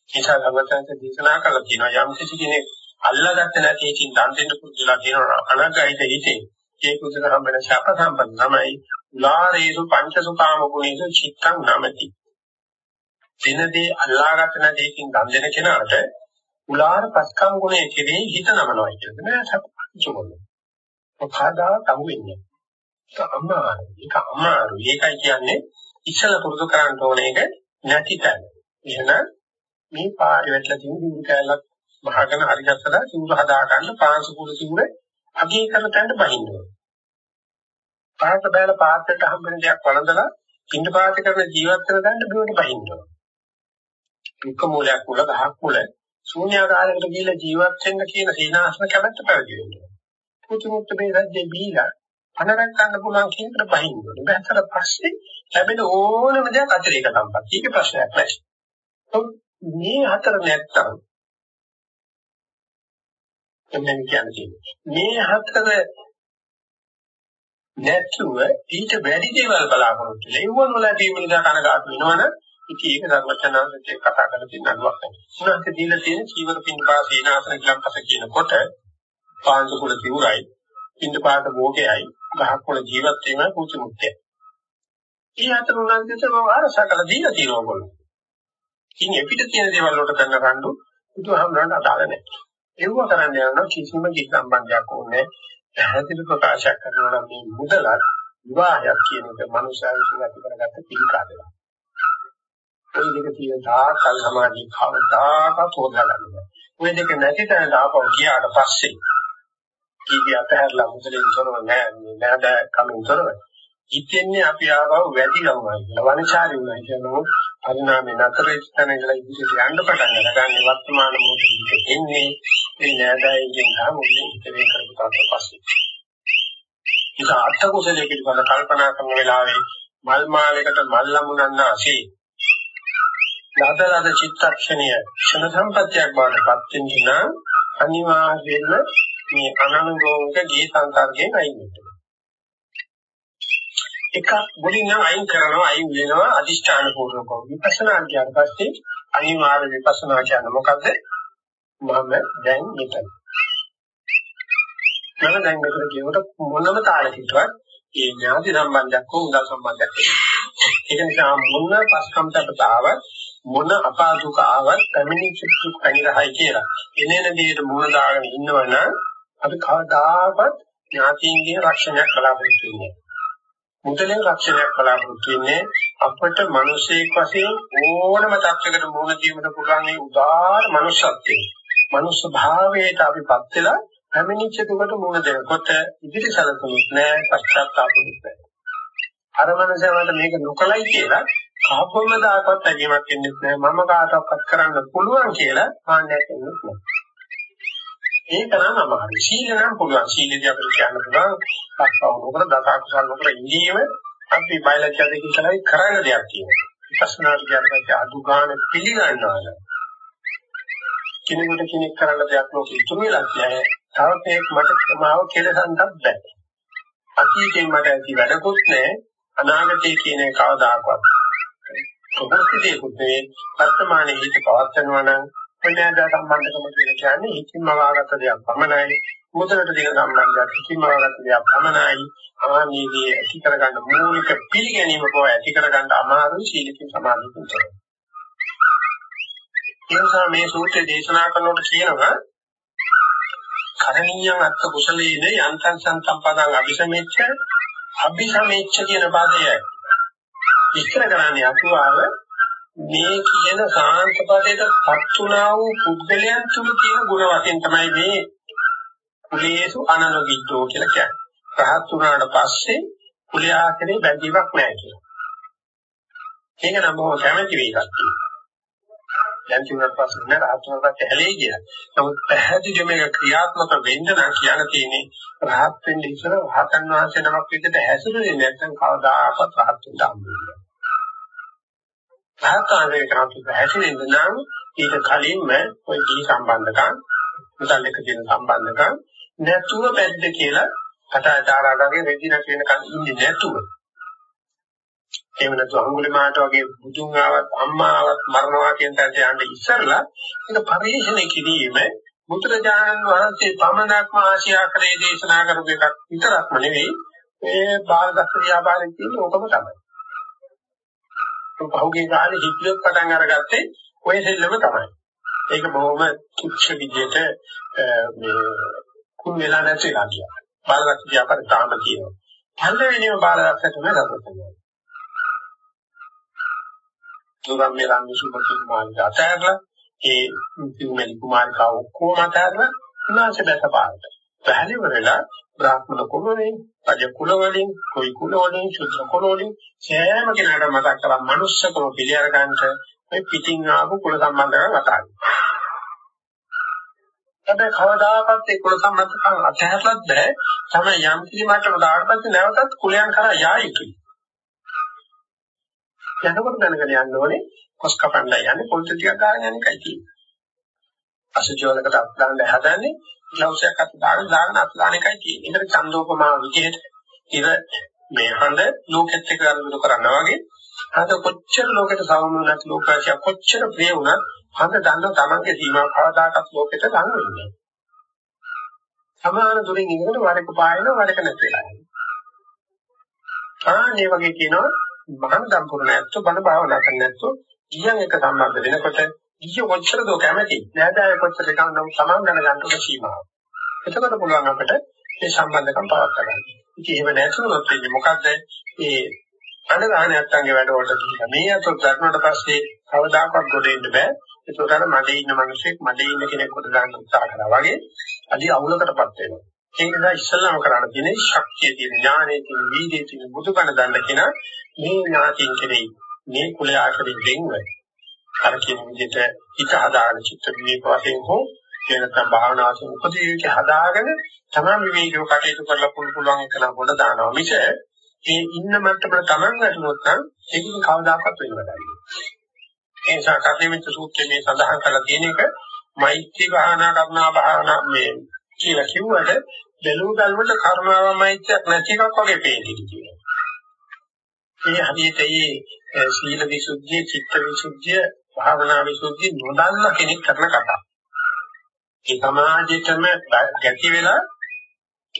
නිසා ගමතන්ට දේශනා කළා කියනවා යම් කිසි කෙනෙක් අල්ලාගත්තේ නැති එකකින් දන් දෙන්න පුදුලා කියනවා අනගයිත හිතේ ඒ කුසල හම්බෙන ශාප සම්පන්න තමයි උලාරේසු පංචසුකාම ගුණේසු චිත්තං නමති දිනදී අල්ලාගත්තේ නැති එකකින් දන් දෙන කෙනාට උලාර පස්කම් ගුණයේ කෙරෙහි හිත නමනවා කියන්නේ නෑ සප්පංචුගොල්ල ඔකාදා තමුන්නේ ඒක අමාරුයි. ඒක අමාරුයි. ඒකයි කියන්නේ ඉස්සල පුරුදු කරන්න ඕන එක නැති තැන. එහෙනම් මේ පාරේ වැටලා තියෙන දුරු කැලක් මහගෙන හරිගස්සලා සිවුර හදා ගන්න පාංශු කුල සිවුර අගේ කරන තැනට බහින්නවා. පාට බෑල පාත්‍රයට හම්බෙන දෙයක් වළඳලා පින්න පාත කරන ජීවත් වෙන තැනට බිමට බහින්නවා. දුක්ඛ මූලයක් මුල ගහක් මුල ශූන්‍යාකාරයකට ගිහිල්ලා ජීවත් වෙන්න කියන සීනාසන කැමැත්ත පැවිදි වෙනවා. පුතුමුත් මේ රජ්‍ය බීලා අනරක් ගන්න පුළුවන් කියන එකට බහින්නවා. බැලතර පස්සේ ලැබෙන ඕනම දෙයක් අතිරේක සම්පත්. ඒක ප්‍රශ්නයක් නෑ. මේ හතර නැත්තම් එන්නේ කියන්නේ මේ හතර නැතුව ඊට වැඩි දේවල් බලාපොරොත්තු වෙලා ඒවන වල තියෙන නිසා කනගාටු වෙනවනේ ඉතින් ඒක ධර්මචනාංශයේ කතා කරලා තියෙන අනුවක් නෙවෙයි. උනාට දීලා තියෙන චීවර පින්පා සීනාසන ගලම්පස කියනකොට පාංශ කුල තිවුරයි පින්පාත භෝගයයි ගහක් වල ජීවත් වීම කුචි මුක්තය. ඒ අතර උනන්දේට මම අරසකල දීලා තියෙනවා ඔයගොල්ලෝ. ඉතින් එපිට තියෙන දේවල් වලට කරන රණ්ඩු බුදුහාමුදුරන්ට අදාළ නැහැ. ඒව කරන්න යනවා කිසිම කිසි සම්බන්ධයක් ඕනේ පැහැදිලි ප්‍රකාශයක් කරනවා නම් මේ මුදලත් විවාහයක් කියන එක මනුෂ්‍යය විසින් ඇති කරගත්ත පිළිකාදයක්. ওই දෙක තියෙන තාකල් සමාධිය කවදාකවත් හොදලා ගන්නවා. ওই දෙක නැති තැනට ආපහු ගියාට පස්සේ කීකිය අතහැරලා මුදලින් තොරව නෑ නෑද කමින් තොරව හිතෙන්නේ අපි ආවව වැඩි ගමයි කියලා වනචාරී වුණා කියනවා පරිණාමේ නතර ඉස්සන ඉඳලා ඉදිරියට යන්න පටන් ගන්න වර්තමාන මොහොතේ එන්නේ මේ නෑදෑයන්ගෙන් හා මුලින් හිතේ කරපු තාක්ෂ පස්සේ ඒක අර්ථ කුසලයේ පිළිබඳ කල්පනා කරන වෙලාවේ මල් මාලයකට මල් ලැබුණා ඇසේ ලදලද චිත්තක්ෂණය ක්ෂණ සම්පත්තියක් බවට පත් වෙනා අනිවාර්යයෙන්ම මේ අනනුගෝග දී සංකාරයෙන් අයින් වෙනවා. එක මුලින් නම් අයින් කරනවා අයින් වෙනවා අදිෂ්ඨාන පූර්වකව. විපස්සනා කියන පස්සේ අනිවාර්ය විපස්සනා කියන්නේ මොකද්ද? මම දැන් මෙතන. මම දැන් මෙතන කියනකොට මොනම තාලකින්වත් ඒ ඥාති සම්බන්ධයක් හෝ උදා සම්බන්ධයක් ඒක නිසා මොන පස්කම්තකට ආවත් මොන අපාදුක ආවත් පැමිණි චුට්ටු පැනිරහයි කියලා. එනේන දෙයට මුණ දාගෙන ඉන්නවනම් අපි කවදාකවත් ඥාතීන්ගේ රක්ෂණයක් බලාපොරොත්තු වෙන්නේ මුදලෙන් රක්ෂණයක් බලාපොරොත්තු වෙන්නේ අපට මිනිසෙක් වශයෙන් ඕනම තත්යකට මුහුණ දීමට පුළුවන් මේ උදාාර මනුෂ්‍යත්වයේ. මනුෂ්‍ය භාවයට අපිපත් වෙලා පැමිණිච්ච දුකට මුහුණ දෙනකොට ඉදිරි සැලසුමක් නැහැ පශ්චාත්තාපුත් නැහැ. අර මනසකට මේක නොකලයි කියලා ආපොම දායකවත් ඇගීමක් වෙන්නේ නැහැ මම කාටවත් කරන්න පුළුවන් කියලා ආන්නයක් වෙන්නේ නැහැ ඒක නම් අමාරුයි. සීල නම් පුළුවන්. සීලදී අපිට කියන්න පුළුවන් සක්සව නොකර දස කුසල නොකර ඉඳීම අපි බයලජ්ජා දෙකකින් කරයි කරන්න දෙයක් තියෙනවා. විපස්සනා කියන්නේ අදු ගන්න පිළිගන්නවා. කෙනෙකුට කෙනෙක් කරන්න දෙයක් නොකී ඉතුරු වෙලා නැහැ. තවත් මේක මට මාව කෙලසන්නත් බෑ. අතීතයෙන් මට ඇති වැඩකුත් නැහැ. අනාගතයේ කියන කවදාකවත්. ප්‍රබෝධිතේකුත් නෙවෙයි. වර්තමානයේ හිත පවත්නවා නම් පඤ්ඤාදා සම්බන්ධකම කියන කියන්නේ හිතින්ම වාගත දෙයක් පමණයි. මුදලට දෙන සම්බන්ධයක් හිතින්ම වාගත දෙයක් පමණයි. ආනීදී ඇති කරගන්න මූලික පිළිගැනීම කොහොම ඇති කරගන්න අමාරුයි සීලකින් සමාධියකින් තොරව. එනිසා මේ සූත්‍රය දේශනා කරනකොට කියනවා කරණීයං අත්ත කුසලේන යන්තං සම්පදං අபிසමෙච්ච අபிසමෙච්ච කියන පදය විස්තර කරන්නේ අතුවාව මේ කියන සාන්ත පදයට පත්ුණා වූ පුද්ගලයන් තුල තියෙන ගුණ වශයෙන් තමයි මේ කුලේසු අනනවිද්දෝ කියලා කියන්නේ. රහත් වුණාට පස්සේ කුලයේ ආකාරයේ බැඳීමක් නැහැ කියලා. ඒක නම් බොහොම කැමැති වේකක් තියෙනවා. දැන් තුනක් පස්සේ නේද රහත් වුණාට හැලේ කියලා. නමුත් පැහැදිලි මේක ක්‍රියාත්මක වෙන්න නම් කියන තියෙන්නේ රහත් වෙන්න ඉස්සර රහතන් වහන්සේ නමක් විදිහට හැසිරෙන්නේ නැත්නම් කවදාකවත් රහත් වෙන්න හම්බෙන්නේ නැහැ. සහකාරයේ කරපු හැසිරෙන්න නම් ඊට කලින්ම ওই දී සම්බන්ධකම් මුදල් එක තියෙන සම්බන්ධකම් නැතුව බැද්ද කියලා කතාචාරාගගේ රෙදි නැති වෙනකන් ඉන්නේ නැතුව එහෙම නැතු අඟුලිමාට වගේ බුදුන් ආවත් අම්මා ආවත් මරණවා කියන තැනට යන්න ඉස්සරලා ඒක පරිශ්‍රණය කිරීම බුදුරජාණන් වහන්සේ පමණක්ම ආශියාකරේ දේශනා කරපු එකක් විතරක්ම නෙවෙයි මේ බාලදස්ස ව්‍යාපාරයේ තියෙන ඕකම තමයි. පහුගිය කාලේ හිට්ලර් පටන් අරගත්තේ ඔය සෙල්ලම තමයි. ඒක බොහොම තුච්ච විදිහට මේ කුල් වෙලා නැති කාටියක්. බාලදක්ෂ ව්‍යාපාර තාම තියෙනවා. පළවෙනිම බාලදක්ෂ තමයි දරුවෝ. දුරම් මෙලන් සුපතින් මාර්ගය අතහැරලා ඒ පිරිමැලි කුමාරිකා ඔක්කොම අතරලා උනාසේ බැසපාරට. පහළවරලා බ්‍රාහ්මණ කුල වලින්, රජ කුල වලින්, කොයි කුල වලින්, ශුද්‍ර කුල වලින් සෑම කෙනාට මතක් කරලා මනුස්සකම පිළිඅර ගන්නට මේ පිටින් ආපු කුල සම්බන්ධකම් අතාරින්න. හැබැයි කවදාකවත් ඒ කුල සම්බන්ධකම් අතහැරලත් බෑ. තමයි යම් කිසි මට්ටමකට ආවට පස්සේ නැවතත් කුලයන් කරා යා යුතුයි. යනකොට දැනගෙන යන්න ඕනේ කොස් කපන්නයි යන්නේ පොල්ට ටිකක් ගන්න යන එකයි තියෙන්නේ. අසුචිවලකට අත්දාන්න හදන්නේ ග්ලව්ස් එකක් අත දාගෙන දාගෙන අත්දාන එකයි තියෙන්නේ. ඒකට චන්දෝපමා විදිහට ඉර මේ හඳ ලෝකෙත් එක්ක අනුදුර කරනවා වගේ හඳ කොච්චර ලෝකෙට සමම වුණත් ලෝකාශය කොච්චර ප්‍රිය වුණත් හඳ දන්න තමන්ගේ සීමා කවදාකවත් ලෝකෙට ලඟ වෙන්නේ නැහැ. සමාන දුරින් ඉඳගෙන වරක පායන වරක නැති වෙලා යනවා. ආන්නේ වගේ කියනවා මහාන සම්පූර්ණ ඇත්තෝ බණ භාවනා කරන්නේ නැත්තෝ ඊයන් එක සම්බන්ධ වෙනකොට ඊය කොච්චර දෝ කැමැති නෑදෑය කොච්චර කම් නම් සමාන දැන ගන්න උන සීමාව. එතකොට පුළුවන් අපිට මේ සම්බන්ධකම් පවත් ගන්න. ඉතින් එහෙම නැතුනොත් වෙන්නේ මොකද්ද? මේ අනුගාහන නැත්තන්ගේ වැඩවලට ගිහින් මේ අතොත් ගන්නට පස්සේ කවදාකවත් ගොඩ එන්න බෑ. ඒකට අර මඩේ ඉන්න මිනිහෙක් මඩේ ඉන්න කෙනෙක් කොට දාන්න උත්සාහ කරා වගේ අදි අවුලකටපත් වෙනවා. ඒ නිසා ඉස්සල්ලාම කරන්න තියෙන්නේ ශක්තිය තියෙන ඥානයේ තියෙන වීර්යයේ තියෙන බුදුකණ දන්න කෙනා මේ ඥාතින් කෙරෙහි මේ කුලය ආශ්‍රයෙන් දෙන්ව අර කියන විදිහට හිත හදාගෙන චිත්ත විවේක වශයෙන් හෝ එනකම් භාවනාවෙන් උපදීවික හදාගෙන තමන් විවේකව කටයුතු කරලා පුළු පුළුවන් එක නම් ගොඩ දානවා මිස ඒ ඉන්න මට්ටමට තමන් වැටුනොත් නම් ඒකකින් කවදාකවත් වෙන්න බෑ. ඒ නිසා කර්ණිමිත සූත්‍රයේ මේ සඳහන් කරලා තියෙන එක මෛත්‍රී භාවනා කරනවා භාවනා මේ කියලා කිව්වට බැලුව ගල්වට කර්මාව මෛත්‍රියක් නැති එකක් වගේ පේන්නේ කියනවා. මේ හදිහට මේ සීල විසුද්ධිය, චිත්ත විසුද්ධිය, භාවනා විසුද්ධිය නොදන්න කෙනෙක් කරන කතාවක්. ඒ සමාජයටම ගැති වෙලා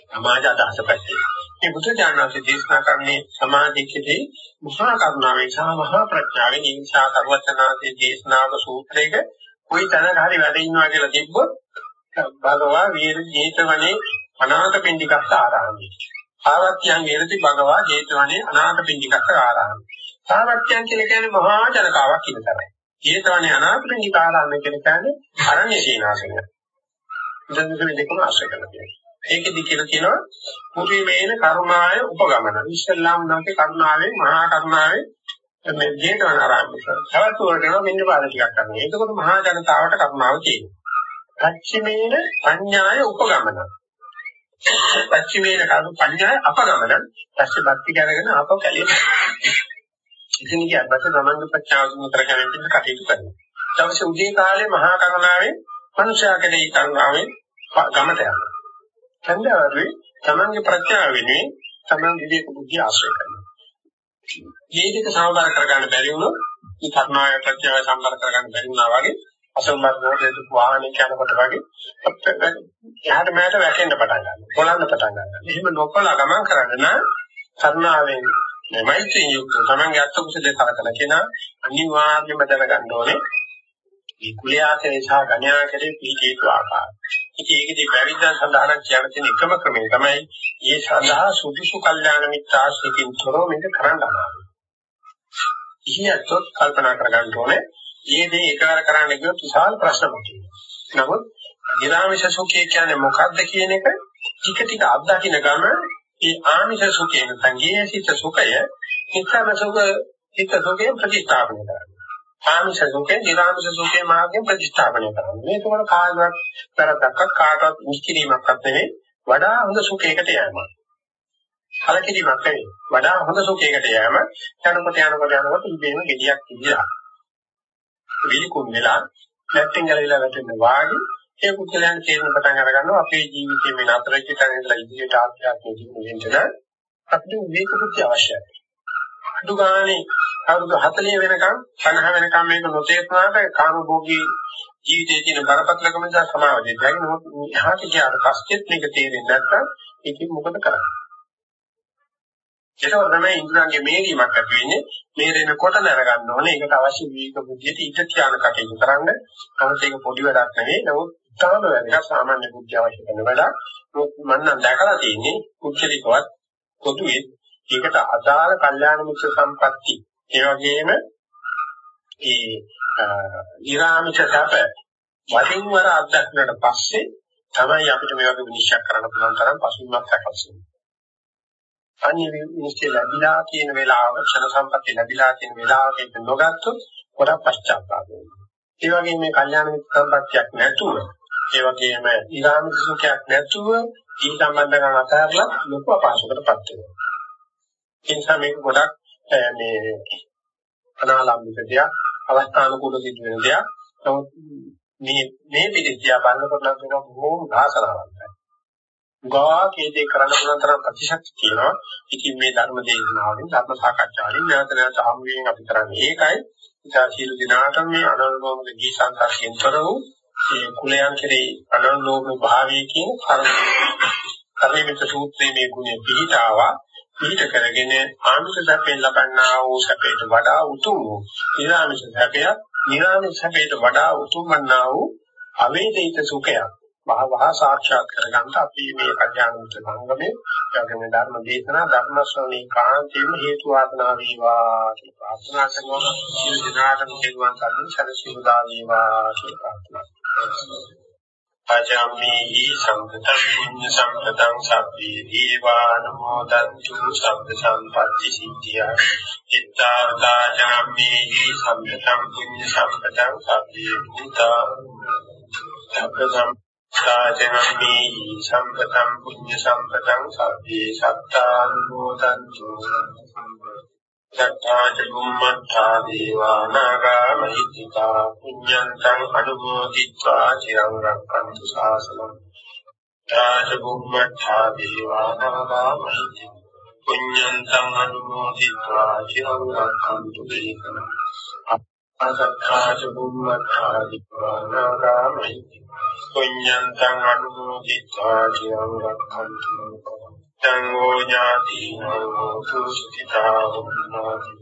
සමාජ අදහස පැත්තේ. මේ බුදු දානසේ දේශනා කරන්නේ සමාජයේ මහා කරුණාවෙන් සහ මහා ප්‍රඥාවෙන් ඉන්සා කරවචනාසේ දේශනාව සූත්‍රයක කොයි තැනක හරි වැඩ ඉන්නවා කියලා තිබ්බොත් භගවා වීර ජේතවනේ අනාථ පින්ඩිකස්ස ආරාමයේ. සාවත්‍යයන් වේරති භගවා ජේතවනේ අනාථ පින්ඩිකස්ස ආරාමයේ. සාවත්‍යයන් කියලා කියන්නේ මහා ජනකාවක් ඉන්නතරයි. ජේතවනේ අනාථ පින්ඩික ආරාමය කියන්නේ අරණ්‍ය සීනාසනය. ඉතින් මේ දෙකම ආශ්‍රය කරලා තියෙනවා. ඒකෙදි කියලා කියනවා පුරිමේන කරුණාය උපගමන. ඉස්ලාම් නැති කරුණාවෙන් මහා කරුණාවෙන් මේ ජීතවන ආරම්භ කරනවා. තවත් උඩට මෙන්න පාද ටිකක් කරනවා. එතකොට මහා ජනතාවට කරුණාව තියෙනවා. පච්චිමේන පඤ්ඤාය උපගමන. පච්චිමේන කරු පඤ්ඤාය අපගමන. පස්සේ භක්ති කරගෙන අප කැලේ. ඉතින් කියත් පස්සේ තමන්ගේ පච්චාවතුන් කරගෙන ඉන්න කටයුතු කරනවා. ඊට උදේ කාලේ මහා කරුණාවෙන් මනුෂ්‍යයා කෙරෙහි කරුණාවෙන් ගමට යනවා. ඡන්දවලුයි තමන්ගේ ප්‍රඥාව වෙනුවෙන් තමන් විවේක බුද්ධිය ආශ්‍රය කරනවා. මේ දෙක සමබර කරගන්න බැරි වුණොත් මේ කර්මාය ප්‍රඥාව සම්බර කරගන්න බැරි වුණා වගේ අසම්බර මොහොතේ වාහනේ යනකොට වගේ එහාට මෙහාට වැටෙන්න පටන් ගන්නවා. කොලන්න පටන් ගන්නවා. එහෙම නොකලා ගමන් කරන්න නම් කරුණාවෙන් මේ මෛත්‍රී යුක්ත තමන්ගේ අත්කුසලේ කරකලා කෙනා අනිවාර්යයෙන්ම දැනගන්න ඕනේ මේ කුලයාසනේ සහ ගණ්‍යාකරේ පිළිකේතු ආකාරය. ඉතින් ඒකදී පැවිද්දන් සඳහන් කියන තියෙන එකම ක්‍රමය තමයි මේ සඳහා සුදුසු කල්යාණ මිත්‍ර ආශ්‍රිතින් තොරව මේක කරන්න අමාරුයි. ඉහියත්ොත් කල්පනා කරගන්න ඕනේ මේ දේ එකවර කරන්න ගියොත් විශාල ප්‍රශ්න මතුවෙනවා. නමුත් නිරාමිෂ සුඛය කියන්නේ මොකක්ද කියන එක ටික ටික අත්දකින්න ගම ඒ ආමිෂ සුඛයෙන් සංගීසිත සුඛය හිතන සුඛ හිත සුඛයෙන් ප්‍රතිස්ථාපනය කරනවා. ආමිෂ සුඛේ නිරාමිෂ සුඛේ මාර්ගයෙන් ප්‍රතිස්ථාපනය කරනවා. මේක වල කායවත් වැරද්දක් කාටවත් මුස්කිරීමක් නෙවෙයි වඩා හොඳ සුඛයකට යෑම. කලකිරීමක් නෙවෙයි වඩා හොඳ සුඛයකට යෑම. යනකොට යනකොට යනකොට ඉබේම gediyak ඉඳලා. විලිකුම් වෙලා නැත්නම් ගලවිලා වැටෙන වාගේ ඒ පුද්ගලයන් තේරෙන පටන් අර ගන්නවා අපේ ජීවිතයේ මේ නතරච්ච තැන ඉඳලා ඉදිරියට ආත්මයක් ජීවිතෙ වෙන්න අපිට විවේක බුද්ධිය අවශ්‍යයි. අඩු ගානේ අවුරුදු 40 වෙනකම් 50 වෙනකම් මේක නොතේරුණාට කාමභෝගී ජීවිතයේ තියෙන බරපතලකම නිසා සමාව දෙන්න. ඒක නමුත් එහාට ගියාට පස්සෙත් මේක තේරෙන්නේ නැත්නම් ඒකෙන් මොකද කරන්නේ? ඒක තමයි ඉන්ද්‍රයන්ගේ මේරීමක් ඇති වෙන්නේ. මේරෙනකොට දැනගන්න ඕනේ. ඒකට අවශ්‍ය විවේක බුද්ධියට ඉඩ තියාන කටයුතු කරන්න. නමුත් ඒක පොඩි වැඩක් නෙවෙයි. නමුත් ඉතාම වැදගත් සාමාන්‍ය බුද්ධිය අවශ්‍ය කරන වැඩක්. මම නම් දැකලා තියෙන්නේ කුච්චලිකවත් පොදුවේ ඒකට අදාළ කල්යාණ මිත්‍ර සම්පatti ඒ වගේම ඒ ඊරාමික සැප වලින් වර අත්දැක්නට පස්සේ තමයි අපිට මේ වගේ විනිශ්චය කරන්න පුළුවන් තරම් පසුබිමක් සකස් වෙන්නේ. අනිත් විනිශ්චය ලැබිලා කියන වෙලාව ක්ෂණ සම්පatti ලැබිලා කියන වෙලාවක ඒක නොගත්තොත් ගොඩක් පශ්චාත්තාප වෙනවා. ඒ වගේම මේ කල්යාණ මිත්‍ර සම්පත්තියක් නැතුව ඒ වගේම ඊරාමික සුඛයක් නැතුව ඊ සම්බන්ධකම් අතහැරලා ලොකු අපහසුකටපත් වෙනවා. ඒ නිසා මේක ගොඩක් මේ අනාලම්බික දෙයක් අවස්ථානුකූල සිදු වෙන දෙයක්. නමුත් මේ මේ පිළිසියා බලනකොට නම් වෙන බොහොම ආසනාවන්තයි. ගා කේතේ කරන්න පුළුවන් තරම් ප්‍රතිශක්ති තියෙනවා. ඉතින් මේ ධර්ම දේශනාවලින් ධර්ම සාකච්ඡාවලින් නැවත නැවත හමු වීම අපි කරන්නේ ඒකයි. ඉතින් සීල දිනාට මේ අනුලෝම දී සංසාරයෙන් තොර වූ මේ කුලයන් කෙරේ අනුලෝම භාවයේ කියන කර්මමිත සූත්‍රයේ මේ ගුණය පිළිතාවා. පිළිට කරගෙන ආමිෂ සැපයෙන් ලබන්නා වූ සැපයට වඩා උතුම් වූ ඊළාමිෂ සැපය නිරාමිෂ සැපයට වඩා උතුම් වන්නා වූ අවේදිත සුඛයක් වහවහ සාක්ෂාත් කරගන්න අපි මේ කල්යාණ සංගමේ යගෙන ධර්ම දේශනා ධර්ම ශ්‍රවණී කාන්තේම හේතු වාසනා වේවා කියලා ප්‍රාර්ථනා කරනවා. සියලු දෙනාටම හේතුවන් සම්මින් සැලසීමදා වේවා කියලා ප්‍රාර්ථනා කරනවා. අජම්මේහි සම්පතං පුඤ්ඤ සම්පතං සබ්බේ දීවානුමෝදන්තු සබ්බ සම්පatti සිද්ධියා. ittārdā ජම්මේහි සම්පතං පුඤ්ඤ සම්පතං සබ්බේ භූතා. සබ්බ සාචනම්මි සම්පතං පුඤ්ඤ සම්පතං සබ්බේ සත්තානුමෝදන්තු සත්තා චුම්මත්තා දේවානාගා මහිත්‍තිකා පුඤ්ඤන්තං අනුමෝදිත්වා චිරං රක්ඛන්තු ශාසනං සාචුම්මත්තා දේවානාගා මහිත්‍තිකා පුඤ්ඤන්තං අනුමෝදිත්වා චිරං රක්ඛන්තු දේකන අසත්තා චුම්මත්තා දේවානාගා මහිත්‍තිකා පුඤ්ඤන්තං අනුමෝදිत्वा චිරං රක්ඛන්තු ඉදං වූ ඥාතිනං හෝතු සුඛිතා වුනාති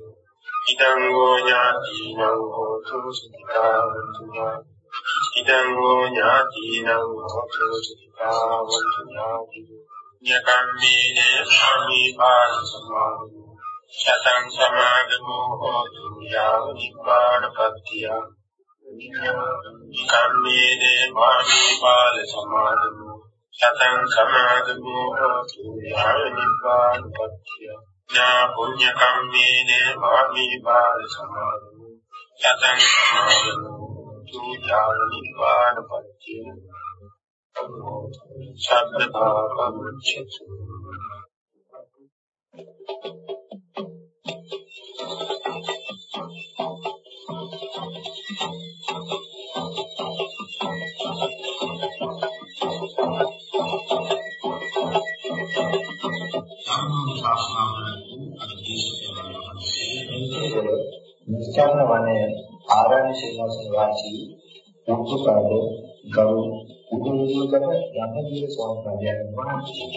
ඉදං වූ ඥාතිනං හෝතු සුඛිතා වුනාති ඉදං වූ ඥාතිනං හෝතු සුඛිතා වුනාති ඤකම්මේන සම්මිපාන සමාධි සතං සමාධිමෝ හෝතු යාව නිබ්බානපත්තිය කම්මේන මාමි පාල සමාධි සතං සමාධිමෝ හෝතු යාය නිපාන පත්‍ය ඥා පුඤ්ඤ කම්මේන මාමි බාල සමාධිමෝ සතං සමාධිමෝ යාය නිපාන පත්‍ය සබ්බතා පමුච්චතු නිශ්චාරණ වනයේ ආරණ්‍ය සේනාසන වාසී උත්සාහද ගරු උතුම්කම යම්පිර ස්වාමීන් වහන්සේ